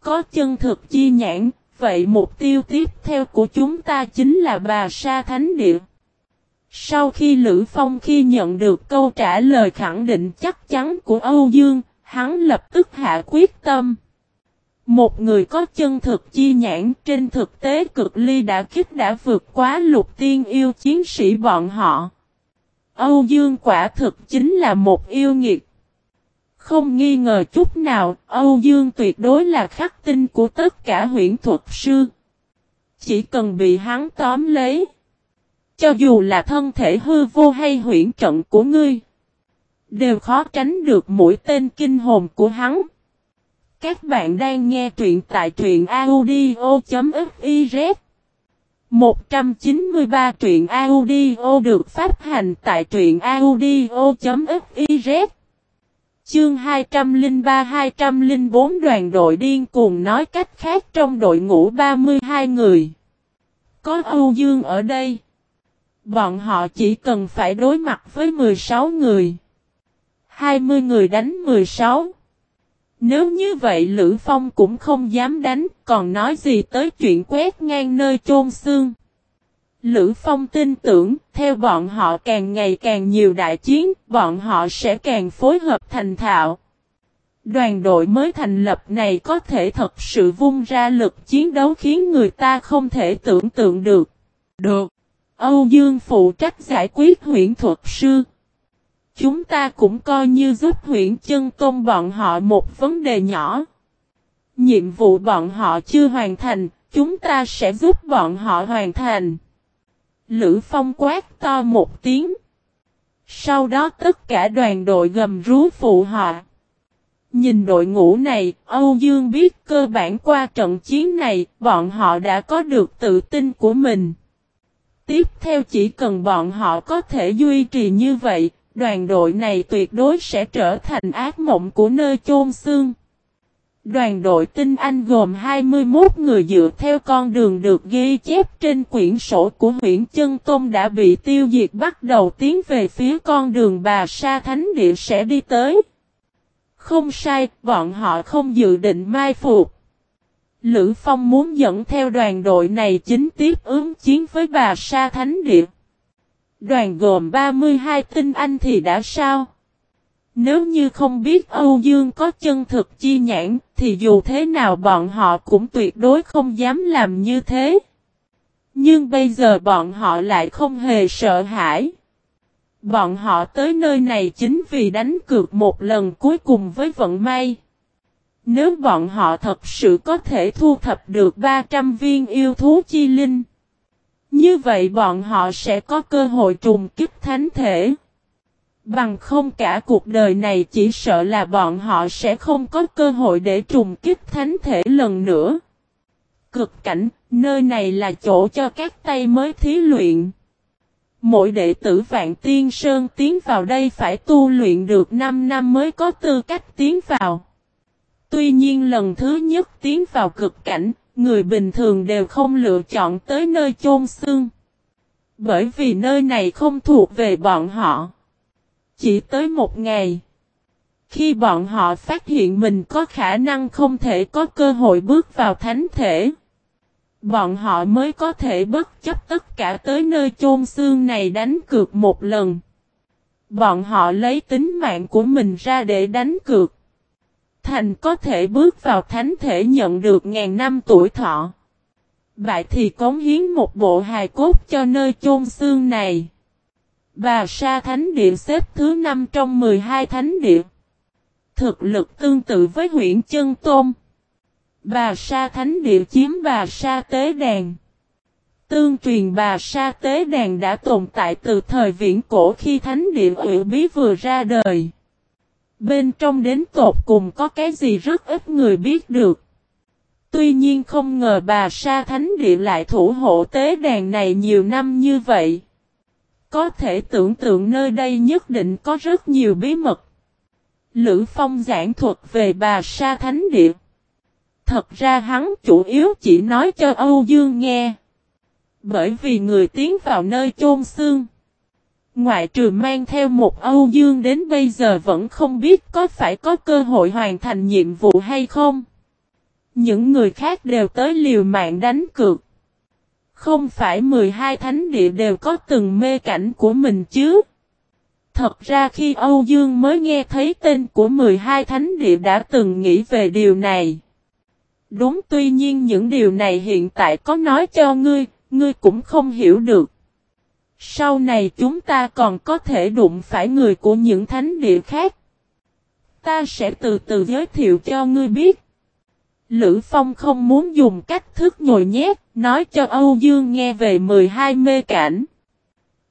Có chân thực chi nhãn, vậy mục tiêu tiếp theo của chúng ta chính là bà Sa Thánh Địa. Sau khi Lữ Phong khi nhận được câu trả lời khẳng định chắc chắn của Âu Dương, hắn lập tức hạ quyết tâm. Một người có chân thực chi nhãn trên thực tế cực ly đã kích đã vượt quá lục tiên yêu chiến sĩ bọn họ. Âu Dương quả thực chính là một yêu nghiệt. Không nghi ngờ chút nào, Âu Dương tuyệt đối là khắc tinh của tất cả huyễn thuật sư. Chỉ cần bị hắn tóm lấy. Cho dù là thân thể hư vô hay huyễn trận của ngươi. Đều khó tránh được mũi tên kinh hồn của hắn. Các bạn đang nghe truyện tại truyện audio.fiz 193 truyện audio được phát hành tại truyện audio.fiz Chương 203-204 đoàn đội điên cùng nói cách khác trong đội ngũ 32 người. Có Âu Dương ở đây. Bọn họ chỉ cần phải đối mặt với 16 người. 20 người đánh 16. Nếu như vậy Lữ Phong cũng không dám đánh, còn nói gì tới chuyện quét ngang nơi chôn xương. Lữ Phong tin tưởng, theo bọn họ càng ngày càng nhiều đại chiến, bọn họ sẽ càng phối hợp thành thạo. Đoàn đội mới thành lập này có thể thật sự vung ra lực chiến đấu khiến người ta không thể tưởng tượng được. Được. Âu Dương phụ trách giải quyết huyện thuật sư. Chúng ta cũng coi như giúp huyện chân công bọn họ một vấn đề nhỏ. Nhiệm vụ bọn họ chưa hoàn thành, chúng ta sẽ giúp bọn họ hoàn thành. Lữ Phong quát to một tiếng. Sau đó tất cả đoàn đội gầm rú phụ họ. Nhìn đội ngũ này, Âu Dương biết cơ bản qua trận chiến này, bọn họ đã có được tự tin của mình. Tiếp theo chỉ cần bọn họ có thể duy trì như vậy, đoàn đội này tuyệt đối sẽ trở thành ác mộng của nơi chôn xương. Đoàn đội tinh Anh gồm 21 người dựa theo con đường được ghi chép trên quyển sổ của huyện Chân Tôn đã bị tiêu diệt bắt đầu tiến về phía con đường bà Sa Thánh Địa sẽ đi tới. Không sai, bọn họ không dự định mai phục. Lữ Phong muốn dẫn theo đoàn đội này chính tiếp ứng chiến với bà Sa Thánh Địa. Đoàn gồm 32 tinh anh thì đã sao? Nếu như không biết Âu Dương có chân thực chi nhãn, thì dù thế nào bọn họ cũng tuyệt đối không dám làm như thế. Nhưng bây giờ bọn họ lại không hề sợ hãi. Bọn họ tới nơi này chính vì đánh cược một lần cuối cùng với vận may. Nếu bọn họ thật sự có thể thu thập được 300 viên yêu thú chi linh. Như vậy bọn họ sẽ có cơ hội trùng kích thánh thể. Bằng không cả cuộc đời này chỉ sợ là bọn họ sẽ không có cơ hội để trùng kích thánh thể lần nữa. Cực cảnh, nơi này là chỗ cho các tay mới thí luyện. Mỗi đệ tử Vạn Tiên Sơn tiến vào đây phải tu luyện được 5 năm mới có tư cách tiến vào. Tuy nhiên lần thứ nhất tiến vào cực cảnh, người bình thường đều không lựa chọn tới nơi chôn xương. Bởi vì nơi này không thuộc về bọn họ. Chỉ tới một ngày. Khi bọn họ phát hiện mình có khả năng không thể có cơ hội bước vào thánh thể. Bọn họ mới có thể bất chấp tất cả tới nơi chôn xương này đánh cược một lần. Bọn họ lấy tính mạng của mình ra để đánh cược. Thành có thể bước vào thánh thể nhận được ngàn năm tuổi thọ. Bại thì cống hiến một bộ hài cốt cho nơi chôn xương này. Bà Sa Thánh Địa xếp thứ 5 trong 12 thánh địa. Thực lực tương tự với huyện Chân Tôn. Bà Sa Thánh Địa chiếm bà Sa Tế Đàn. Tương truyền bà Sa Tế Đàn đã tồn tại từ thời viễn cổ khi Thánh Địa ủy bí vừa ra đời. Bên trong đến tột cùng có cái gì rất ít người biết được. Tuy nhiên không ngờ bà Sa Thánh Địa lại thủ hộ tế đàn này nhiều năm như vậy. Có thể tưởng tượng nơi đây nhất định có rất nhiều bí mật. Lữ Phong giảng thuật về bà Sa Thánh Địa. Thật ra hắn chủ yếu chỉ nói cho Âu Dương nghe. Bởi vì người tiến vào nơi chôn xương. Ngoại trừ mang theo một Âu Dương đến bây giờ vẫn không biết có phải có cơ hội hoàn thành nhiệm vụ hay không. Những người khác đều tới liều mạng đánh cược. Không phải 12 thánh địa đều có từng mê cảnh của mình chứ. Thật ra khi Âu Dương mới nghe thấy tên của 12 thánh địa đã từng nghĩ về điều này. Đúng tuy nhiên những điều này hiện tại có nói cho ngươi, ngươi cũng không hiểu được. Sau này chúng ta còn có thể đụng phải người của những thánh địa khác. Ta sẽ từ từ giới thiệu cho ngươi biết. Lữ Phong không muốn dùng cách thức nhồi nhét, nói cho Âu Dương nghe về 12 mê cảnh.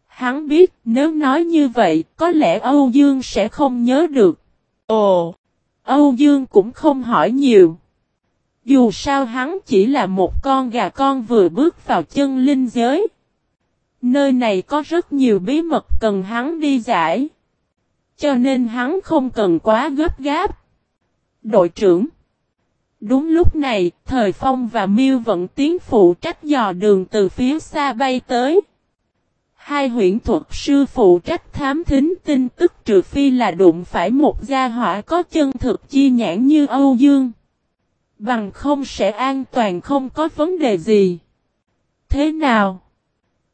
Hắn biết nếu nói như vậy, có lẽ Âu Dương sẽ không nhớ được. Ồ, Âu Dương cũng không hỏi nhiều. Dù sao hắn chỉ là một con gà con vừa bước vào chân linh giới. Nơi này có rất nhiều bí mật cần hắn đi giải. Cho nên hắn không cần quá gấp gáp. Đội trưởng Đúng lúc này, Thời Phong và Miêu vẫn tiến phụ trách dò đường từ phía xa bay tới. Hai huyện thuật sư phụ trách thám thính tin tức trừ phi là đụng phải một gia hỏa có chân thực chi nhãn như Âu Dương. Bằng không sẽ an toàn không có vấn đề gì. Thế nào?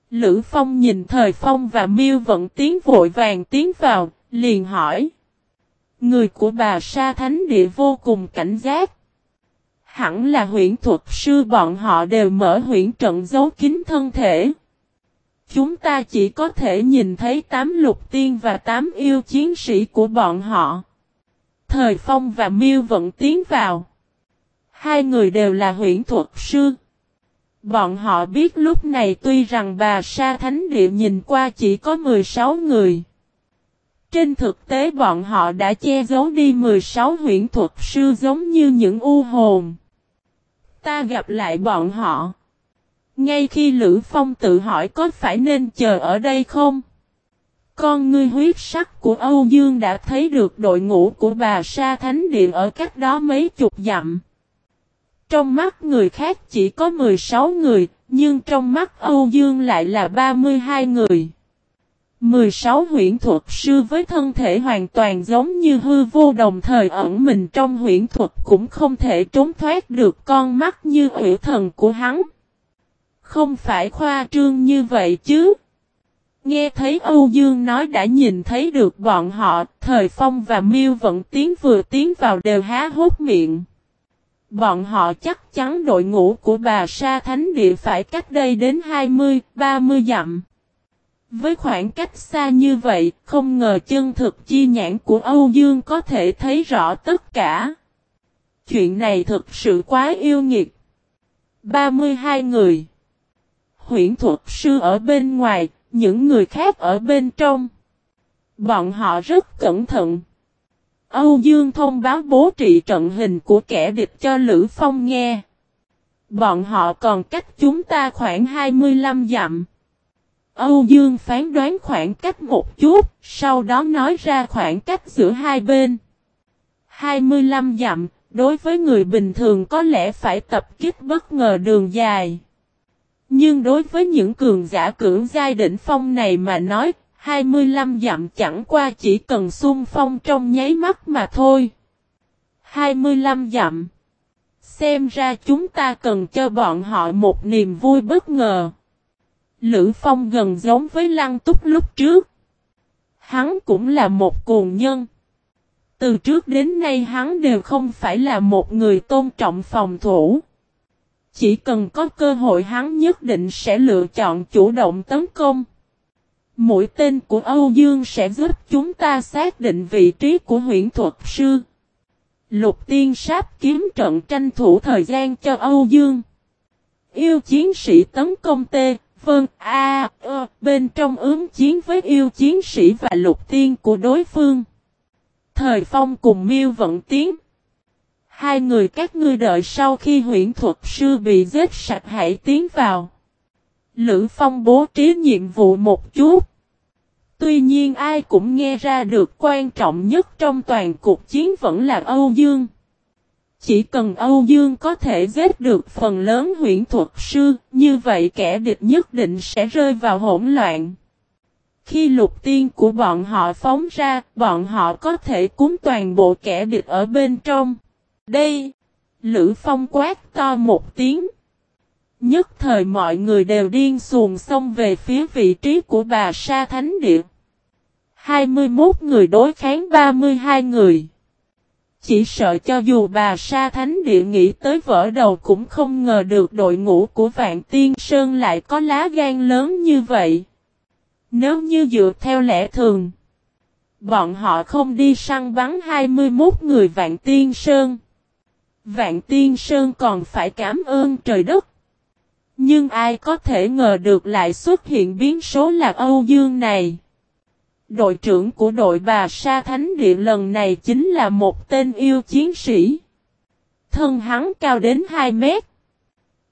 Lữ Phong nhìn Thời Phong và Miêu vẫn tiến vội vàng tiến vào, liền hỏi. Người của bà Sa Thánh Địa vô cùng cảnh giác. Hẳn là huyện thuật sư bọn họ đều mở huyện trận giấu kín thân thể. Chúng ta chỉ có thể nhìn thấy tám lục tiên và tám yêu chiến sĩ của bọn họ. Thời Phong và Miêu vẫn tiến vào. Hai người đều là huyện thuật sư. Bọn họ biết lúc này tuy rằng bà Sa Thánh Địa nhìn qua chỉ có 16 người. Trên thực tế bọn họ đã che giấu đi 16 huyện thuật sư giống như những u hồn. Ta gặp lại bọn họ. Ngay khi Lữ Phong tự hỏi có phải nên chờ ở đây không? Con ngươi huyết sắc của Âu Dương đã thấy được đội ngũ của bà Sa Thánh Điện ở cách đó mấy chục dặm. Trong mắt người khác chỉ có 16 người, nhưng trong mắt Âu Dương lại là 32 người. 16 huyễn thuật sư với thân thể hoàn toàn giống như hư vô đồng thời ẩn mình trong huyễn thuật cũng không thể trốn thoát được con mắt như ủy thần của hắn. Không phải khoa trương như vậy chứ. Nghe thấy Âu Dương nói đã nhìn thấy được bọn họ, Thời Phong và Miêu Vận tiến vừa tiến vào đều há hốt miệng. Bọn họ chắc chắn đội ngũ của bà Sa Thánh Địa phải cách đây đến 20, 30 dặm. Với khoảng cách xa như vậy, không ngờ chân thực chi nhãn của Âu Dương có thể thấy rõ tất cả. Chuyện này thực sự quá yêu nghiệt. 32 người. Huyển thuật sư ở bên ngoài, những người khác ở bên trong. Bọn họ rất cẩn thận. Âu Dương thông báo bố trị trận hình của kẻ địch cho Lữ Phong nghe. Bọn họ còn cách chúng ta khoảng 25 dặm. Âu Dương phán đoán khoảng cách một chút, sau đó nói ra khoảng cách giữa hai bên. 25 dặm, đối với người bình thường có lẽ phải tập kích bất ngờ đường dài. Nhưng đối với những cường giả cưỡng giai đỉnh phong này mà nói, 25 dặm chẳng qua chỉ cần xung phong trong nháy mắt mà thôi. 25 dặm. Xem ra chúng ta cần cho bọn họ một niềm vui bất ngờ. Lữ Phong gần giống với Lăng Túc lúc trước. Hắn cũng là một cuồng nhân. Từ trước đến nay hắn đều không phải là một người tôn trọng phòng thủ. Chỉ cần có cơ hội hắn nhất định sẽ lựa chọn chủ động tấn công. Mũi tên của Âu Dương sẽ giúp chúng ta xác định vị trí của huyện thuật sư. Lục tiên sáp kiếm trận tranh thủ thời gian cho Âu Dương. Yêu chiến sĩ tấn công T, Vân A, à, bên trong ứng chiến với yêu chiến sĩ và lục tiên của đối phương. Thời Phong cùng Miêu vận tiến. Hai người các ngươi đợi sau khi huyện thuật sư bị giết sạch hãy tiến vào. Lữ Phong bố trí nhiệm vụ một chút. Tuy nhiên ai cũng nghe ra được quan trọng nhất trong toàn cuộc chiến vẫn là Âu Dương. Chỉ cần Âu Dương có thể giết được phần lớn huyện thuật sư, như vậy kẻ địch nhất định sẽ rơi vào hỗn loạn. Khi lục tiên của bọn họ phóng ra, bọn họ có thể cúng toàn bộ kẻ địch ở bên trong. Đây, Lữ Phong quát to một tiếng. Nhất thời mọi người đều điên xuồng xông về phía vị trí của bà Sa Thánh Địa. 21 người đối kháng 32 người. Chỉ sợ cho dù bà Sa Thánh Địa nghĩ tới vỡ đầu cũng không ngờ được đội ngũ của Vạn Tiên Sơn lại có lá gan lớn như vậy. Nếu như dựa theo lẽ thường, bọn họ không đi săn bắn 21 người Vạn Tiên Sơn. Vạn Tiên Sơn còn phải cảm ơn trời đất. Nhưng ai có thể ngờ được lại xuất hiện biến số lạc Âu Dương này. Đội trưởng của đội bà Sa Thánh Địa lần này chính là một tên yêu chiến sĩ. Thân hắn cao đến 2 mét.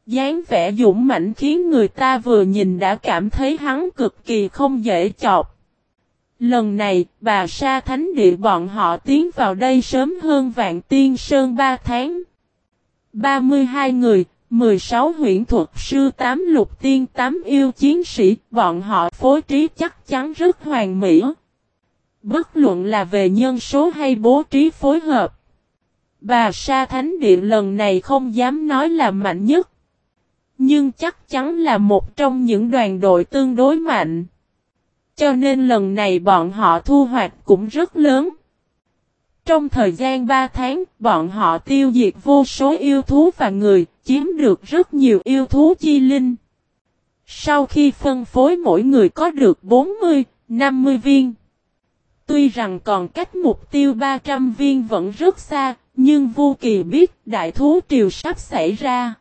dáng vẻ dũng mạnh khiến người ta vừa nhìn đã cảm thấy hắn cực kỳ không dễ chọc. Lần này, bà Sa Thánh Địa bọn họ tiến vào đây sớm hơn Vạn Tiên Sơn 3 tháng. 32 người, 16 huyện thuật sư 8 lục tiên 8 yêu chiến sĩ, bọn họ phối trí chắc chắn rất hoàn mỹ. Bất luận là về nhân số hay bố trí phối hợp. Bà Sa Thánh Điện lần này không dám nói là mạnh nhất. Nhưng chắc chắn là một trong những đoàn đội tương đối mạnh. Cho nên lần này bọn họ thu hoạch cũng rất lớn. Trong thời gian 3 tháng, bọn họ tiêu diệt vô số yêu thú và người, chiếm được rất nhiều yêu thú chi linh. Sau khi phân phối mỗi người có được 40, 50 viên. Tuy rằng còn cách mục tiêu 300 viên vẫn rất xa, nhưng Vu Kỳ biết đại thú triều sắp xảy ra.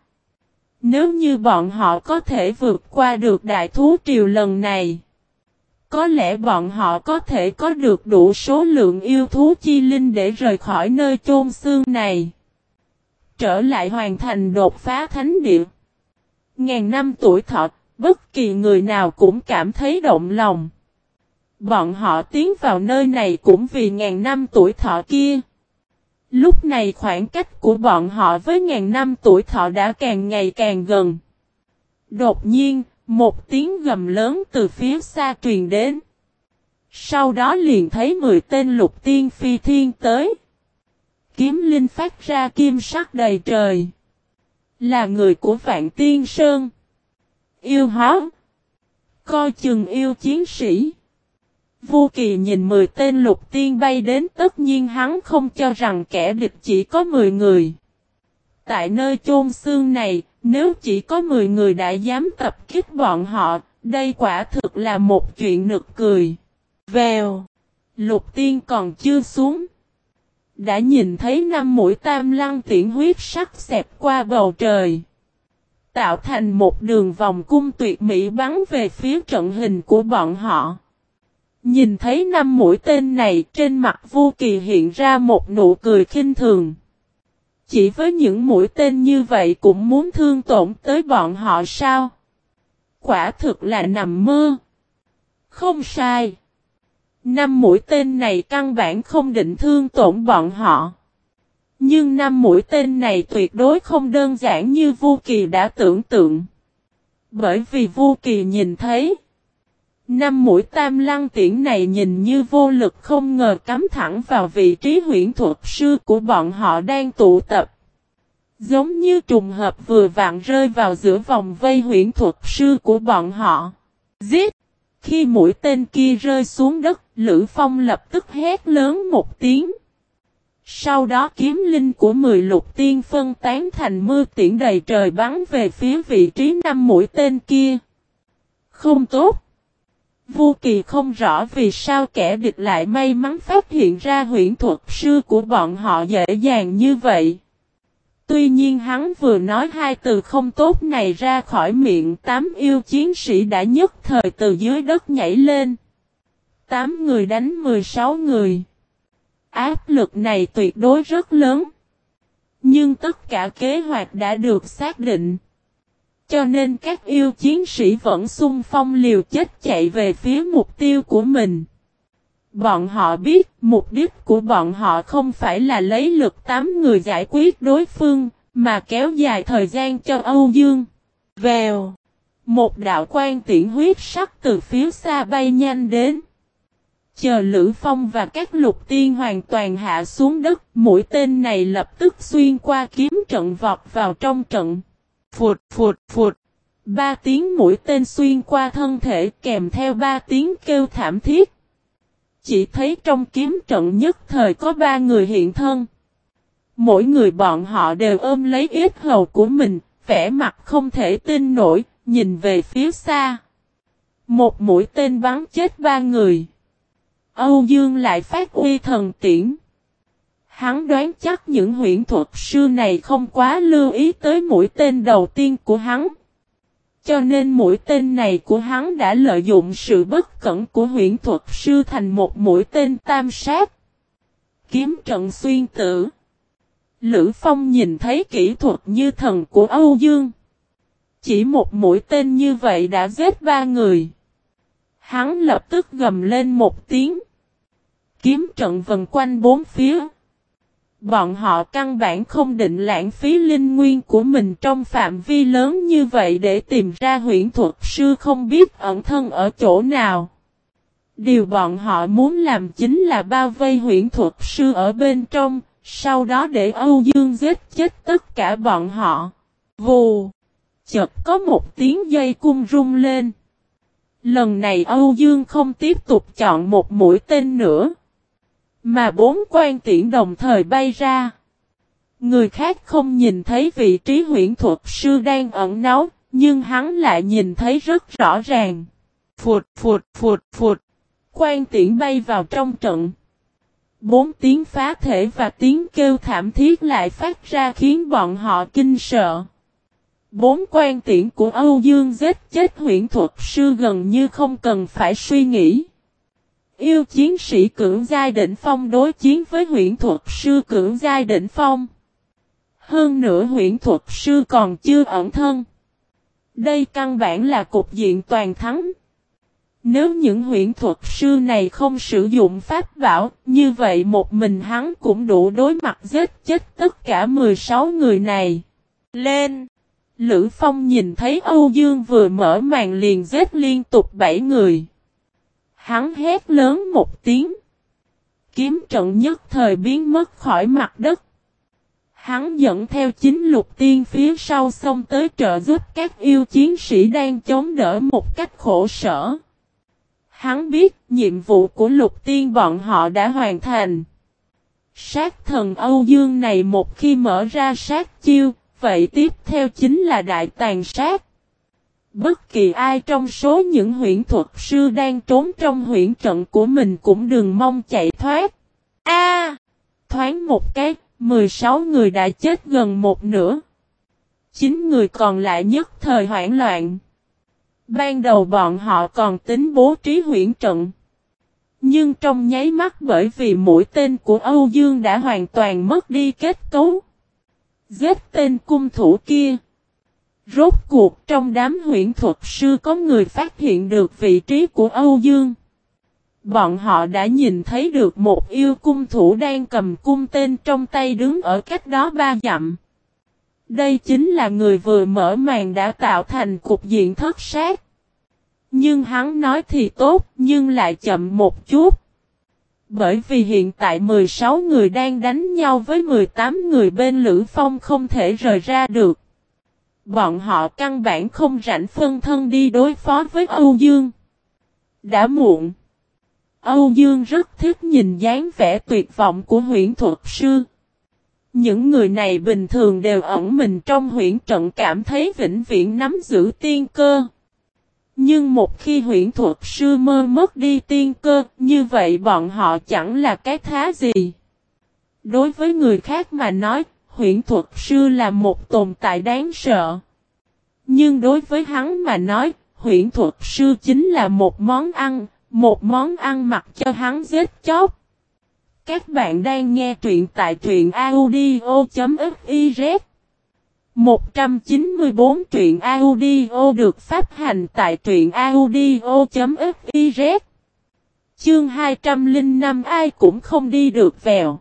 Nếu như bọn họ có thể vượt qua được đại thú triều lần này, có lẽ bọn họ có thể có được đủ số lượng yêu thú chi linh để rời khỏi nơi chôn xương này. Trở lại hoàn thành đột phá thánh địa. Ngàn năm tuổi thọ, bất kỳ người nào cũng cảm thấy động lòng. Bọn họ tiến vào nơi này cũng vì ngàn năm tuổi thọ kia. Lúc này khoảng cách của bọn họ với ngàn năm tuổi thọ đã càng ngày càng gần. Đột nhiên, một tiếng gầm lớn từ phía xa truyền đến. Sau đó liền thấy 10 tên lục tiên phi thiên tới. Kiếm linh phát ra kim sắc đầy trời. Là người của Vạn Tiên Sơn. Yêu hóa. Coi chừng yêu chiến sĩ. Vô Kỳ nhìn 10 tên lục tiên bay đến tất nhiên hắn không cho rằng kẻ địch chỉ có 10 người. Tại nơi chôn xương này, nếu chỉ có 10 người đã dám tập kích bọn họ, đây quả thực là một chuyện nực cười. Vèo, lục tiên còn chưa xuống. Đã nhìn thấy năm mũi tam lăng tiễn huyết sắc xẹp qua bầu trời. Tạo thành một đường vòng cung tuyệt mỹ bắn về phía trận hình của bọn họ. Nhìn thấy năm mũi tên này trên mặt Vu Kỳ hiện ra một nụ cười khinh thường. Chỉ với những mũi tên như vậy cũng muốn thương tổn tới bọn họ sao? Quả thực là nằm mơ. Không sai. Năm mũi tên này căn bản không định thương tổn bọn họ. Nhưng năm mũi tên này tuyệt đối không đơn giản như Vu Kỳ đã tưởng tượng. Bởi vì Vu Kỳ nhìn thấy, Năm mũi tam lăng tiễn này nhìn như vô lực không ngờ cắm thẳng vào vị trí huyển thuật sư của bọn họ đang tụ tập. Giống như trùng hợp vừa vặn rơi vào giữa vòng vây huyển thuật sư của bọn họ. Giết! Khi mũi tên kia rơi xuống đất, Lữ Phong lập tức hét lớn một tiếng. Sau đó kiếm linh của mười lục tiên phân tán thành mưa tiễn đầy trời bắn về phía vị trí năm mũi tên kia. Không tốt! Vu Kỳ không rõ vì sao kẻ địch lại may mắn phát hiện ra huyện thuật sư của bọn họ dễ dàng như vậy. Tuy nhiên hắn vừa nói hai từ không tốt này ra khỏi miệng, tám yêu chiến sĩ đã nhất thời từ dưới đất nhảy lên. Tám người đánh 16 người. Áp lực này tuyệt đối rất lớn. Nhưng tất cả kế hoạch đã được xác định. Cho nên các yêu chiến sĩ vẫn xung phong liều chết chạy về phía mục tiêu của mình. Bọn họ biết mục đích của bọn họ không phải là lấy lực 8 người giải quyết đối phương, mà kéo dài thời gian cho Âu Dương. Vèo. Một đạo quan tiễn huyết sắc từ phía xa bay nhanh đến. Chờ Lữ Phong và các lục tiên hoàn toàn hạ xuống đất, mũi tên này lập tức xuyên qua kiếm trận vọt vào trong trận. phụt, phụt, phụt. Ba tiếng mũi tên xuyên qua thân thể kèm theo ba tiếng kêu thảm thiết. Chỉ thấy trong kiếm trận nhất thời có ba người hiện thân. Mỗi người bọn họ đều ôm lấy ít hầu của mình, vẻ mặt không thể tin nổi, nhìn về phía xa. Một mũi tên bắn chết ba người. Âu Dương lại phát uy thần tiễn. Hắn đoán chắc những huyện thuật sư này không quá lưu ý tới mũi tên đầu tiên của hắn. Cho nên mũi tên này của hắn đã lợi dụng sự bất cẩn của huyện thuật sư thành một mũi tên tam sát. Kiếm trận xuyên tử. Lữ Phong nhìn thấy kỹ thuật như thần của Âu Dương. Chỉ một mũi tên như vậy đã giết ba người. Hắn lập tức gầm lên một tiếng. Kiếm trận vần quanh bốn phía. Bọn họ căn bản không định lãng phí linh nguyên của mình trong phạm vi lớn như vậy để tìm ra huyện thuật sư không biết ẩn thân ở chỗ nào. Điều bọn họ muốn làm chính là bao vây huyện thuật sư ở bên trong, sau đó để Âu Dương giết chết tất cả bọn họ. Vù! Chợt có một tiếng dây cung rung lên. Lần này Âu Dương không tiếp tục chọn một mũi tên nữa. Mà bốn quan tiễn đồng thời bay ra. Người khác không nhìn thấy vị trí huyện thuật sư đang ẩn náu, nhưng hắn lại nhìn thấy rất rõ ràng. Phụt phụt phụt phụt. Quan tiễn bay vào trong trận. Bốn tiếng phá thể và tiếng kêu thảm thiết lại phát ra khiến bọn họ kinh sợ. Bốn quan tiễn của Âu Dương giết chết huyện thuật sư gần như không cần phải suy nghĩ. Yêu chiến sĩ cưỡng giai đỉnh phong đối chiến với huyện thuật sư cưỡng giai đỉnh phong. Hơn nữa huyện thuật sư còn chưa ẩn thân. Đây căn bản là cục diện toàn thắng. Nếu những huyện thuật sư này không sử dụng pháp bảo, như vậy một mình hắn cũng đủ đối mặt giết chết tất cả 16 người này. Lên! Lữ Phong nhìn thấy Âu Dương vừa mở màn liền giết liên tục 7 người. Hắn hét lớn một tiếng. Kiếm trận nhất thời biến mất khỏi mặt đất. Hắn dẫn theo chính lục tiên phía sau xông tới trợ giúp các yêu chiến sĩ đang chống đỡ một cách khổ sở. Hắn biết nhiệm vụ của lục tiên bọn họ đã hoàn thành. Sát thần Âu Dương này một khi mở ra sát chiêu, vậy tiếp theo chính là đại tàn sát. Bất kỳ ai trong số những huyện thuật sư đang trốn trong huyện trận của mình cũng đừng mong chạy thoát. A! thoáng một cái, 16 người đã chết gần một nửa. 9 người còn lại nhất thời hoảng loạn. Ban đầu bọn họ còn tính bố trí huyện trận. Nhưng trong nháy mắt bởi vì mũi tên của Âu Dương đã hoàn toàn mất đi kết cấu. Giết tên cung thủ kia. Rốt cuộc, trong đám huyện thuật sư có người phát hiện được vị trí của Âu Dương. Bọn họ đã nhìn thấy được một yêu cung thủ đang cầm cung tên trong tay đứng ở cách đó ba dặm. Đây chính là người vừa mở màn đã tạo thành cục diện thất sát. Nhưng hắn nói thì tốt, nhưng lại chậm một chút. Bởi vì hiện tại 16 người đang đánh nhau với 18 người bên Lữ Phong không thể rời ra được. Bọn họ căn bản không rảnh phân thân đi đối phó với Âu Dương. Đã muộn. Âu Dương rất thích nhìn dáng vẻ tuyệt vọng của huyện thuật sư. Những người này bình thường đều ẩn mình trong huyện trận cảm thấy vĩnh viễn nắm giữ tiên cơ. Nhưng một khi huyện thuật sư mơ mất đi tiên cơ, như vậy bọn họ chẳng là cái thá gì. Đối với người khác mà nói, huyện thuật sư là một tồn tại đáng sợ. Nhưng đối với hắn mà nói, huyện thuật sư chính là một món ăn, một món ăn mặc cho hắn giết chóc. Các bạn đang nghe truyện tại truyện audio.fiz 194 truyện audio được phát hành tại truyện audio.fiz Chương 205 ai cũng không đi được vèo.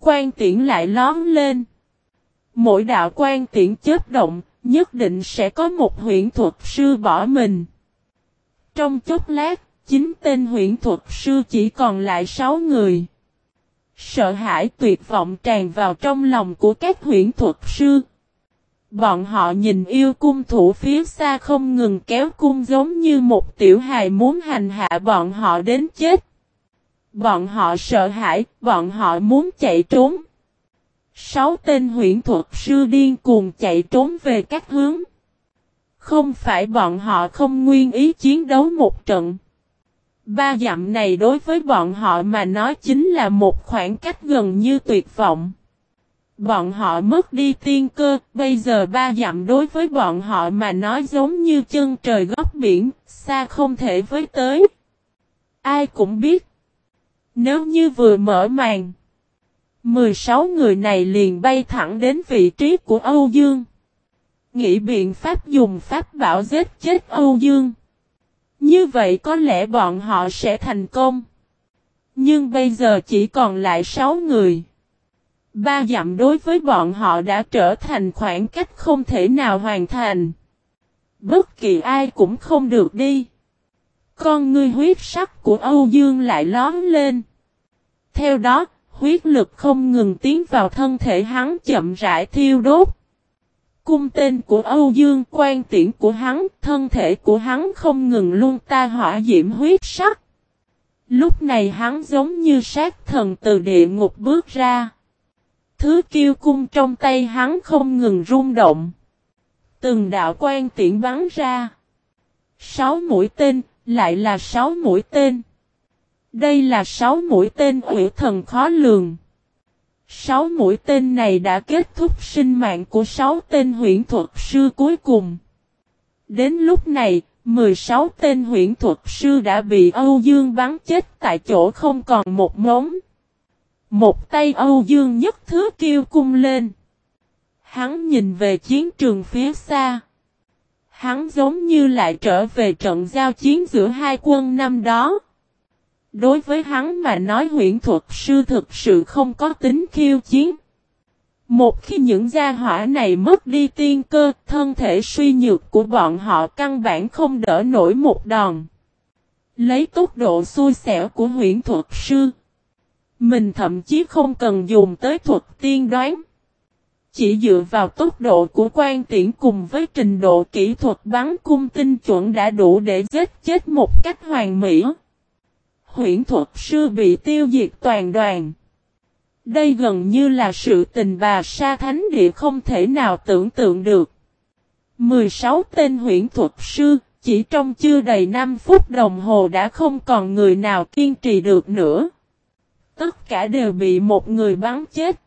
Quan tiễn lại lón lên. Mỗi đạo quan tiễn chết động, nhất định sẽ có một huyện thuật sư bỏ mình. Trong chốc lát, chính tên huyện thuật sư chỉ còn lại 6 người. Sợ hãi tuyệt vọng tràn vào trong lòng của các huyện thuật sư. Bọn họ nhìn yêu cung thủ phía xa không ngừng kéo cung giống như một tiểu hài muốn hành hạ bọn họ đến chết. Bọn họ sợ hãi, bọn họ muốn chạy trốn. Sáu tên huyện thuật sư điên cuồng chạy trốn về các hướng. Không phải bọn họ không nguyên ý chiến đấu một trận. Ba dặm này đối với bọn họ mà nói chính là một khoảng cách gần như tuyệt vọng. Bọn họ mất đi tiên cơ, bây giờ ba dặm đối với bọn họ mà nói giống như chân trời góc biển, xa không thể với tới. Ai cũng biết. Nếu như vừa mở màn, 16 người này liền bay thẳng đến vị trí của Âu Dương. Nghĩ biện pháp dùng pháp bảo giết chết Âu Dương. Như vậy có lẽ bọn họ sẽ thành công. Nhưng bây giờ chỉ còn lại 6 người. Ba dặm đối với bọn họ đã trở thành khoảng cách không thể nào hoàn thành. Bất kỳ ai cũng không được đi. Con ngươi huyết sắc của Âu Dương lại lón lên. Theo đó, huyết lực không ngừng tiến vào thân thể hắn chậm rãi thiêu đốt. Cung tên của Âu Dương quan tiễn của hắn, thân thể của hắn không ngừng luôn ta hỏa diễm huyết sắc. Lúc này hắn giống như sát thần từ địa ngục bước ra. Thứ kiêu cung trong tay hắn không ngừng rung động. Từng đạo quan tiễn bắn ra. Sáu mũi tên, lại là sáu mũi tên. Đây là sáu mũi tên quỷ thần khó lường. Sáu mũi tên này đã kết thúc sinh mạng của sáu tên huyễn thuật sư cuối cùng. Đến lúc này, 16 tên huyễn thuật sư đã bị Âu Dương bắn chết tại chỗ không còn một móng. Một tay Âu Dương nhất thứ kêu cung lên. Hắn nhìn về chiến trường phía xa. Hắn giống như lại trở về trận giao chiến giữa hai quân năm đó. Đối với hắn mà nói huyễn thuật sư thực sự không có tính khiêu chiến. Một khi những gia hỏa này mất đi tiên cơ, thân thể suy nhược của bọn họ căn bản không đỡ nổi một đòn. Lấy tốc độ xui xẻo của huyễn thuật sư. Mình thậm chí không cần dùng tới thuật tiên đoán. Chỉ dựa vào tốc độ của quan tiễn cùng với trình độ kỹ thuật bắn cung tinh chuẩn đã đủ để giết chết một cách hoàn mỹ huyễn thuật sư bị tiêu diệt toàn đoàn. Đây gần như là sự tình bà sa thánh địa không thể nào tưởng tượng được. 16 tên huyễn thuật sư, chỉ trong chưa đầy 5 phút đồng hồ đã không còn người nào kiên trì được nữa. Tất cả đều bị một người bắn chết.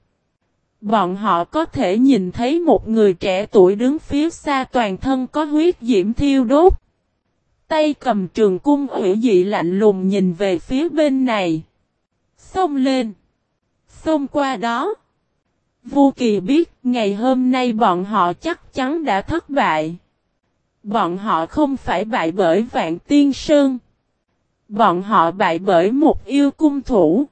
Bọn họ có thể nhìn thấy một người trẻ tuổi đứng phía xa toàn thân có huyết diễm thiêu đốt. Tay cầm trường cung ủy dị lạnh lùng nhìn về phía bên này. Xông lên. Xông qua đó. vô Kỳ biết ngày hôm nay bọn họ chắc chắn đã thất bại. Bọn họ không phải bại bởi vạn tiên sơn. Bọn họ bại bởi một yêu cung thủ.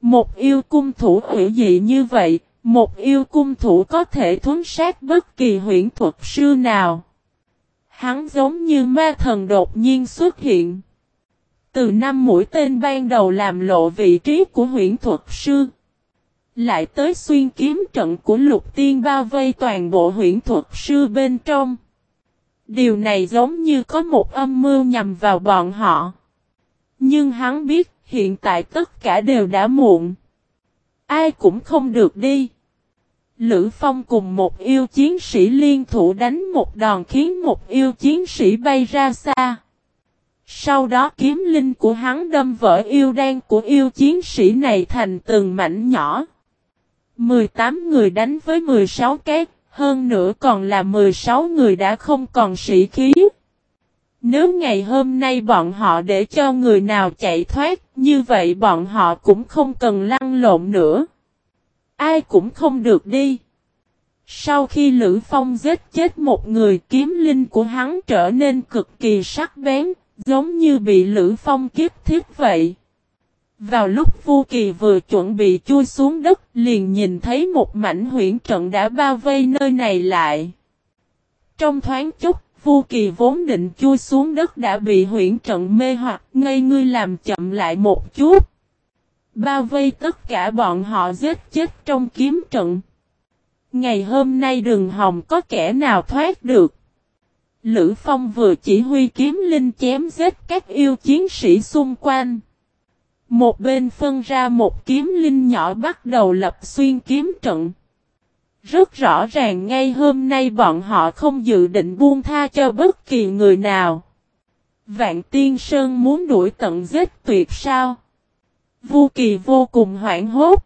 Một yêu cung thủ hữu dị như vậy, một yêu cung thủ có thể thuấn sát bất kỳ huyễn thuật sư nào. Hắn giống như ma thần đột nhiên xuất hiện. Từ năm mũi tên ban đầu làm lộ vị trí của huyễn thuật sư. Lại tới xuyên kiếm trận của lục tiên bao vây toàn bộ huyễn thuật sư bên trong. Điều này giống như có một âm mưu nhằm vào bọn họ. Nhưng hắn biết hiện tại tất cả đều đã muộn. Ai cũng không được đi. Lữ Phong cùng một yêu chiến sĩ liên thủ đánh một đòn khiến một yêu chiến sĩ bay ra xa. Sau đó kiếm linh của hắn đâm vỡ yêu đen của yêu chiến sĩ này thành từng mảnh nhỏ. 18 người đánh với 16 cái, hơn nữa còn là 16 người đã không còn sĩ khí. Nếu ngày hôm nay bọn họ để cho người nào chạy thoát, như vậy bọn họ cũng không cần lăn lộn nữa. Ai cũng không được đi. Sau khi Lữ Phong giết chết một người kiếm linh của hắn trở nên cực kỳ sắc bén, giống như bị Lữ Phong kiếp thiết vậy. Vào lúc Vu Kỳ vừa chuẩn bị chui xuống đất, liền nhìn thấy một mảnh huyễn trận đã bao vây nơi này lại. Trong thoáng chút, Vu Kỳ vốn định chui xuống đất đã bị huyễn trận mê hoặc, ngây ngươi làm chậm lại một chút. Bao vây tất cả bọn họ giết chết trong kiếm trận. Ngày hôm nay đường hồng có kẻ nào thoát được. Lữ Phong vừa chỉ huy kiếm linh chém giết các yêu chiến sĩ xung quanh. Một bên phân ra một kiếm linh nhỏ bắt đầu lập xuyên kiếm trận. Rất rõ ràng ngay hôm nay bọn họ không dự định buông tha cho bất kỳ người nào. Vạn Tiên Sơn muốn đuổi tận giết tuyệt sao? Vu Kỳ vô cùng hoảng hốt.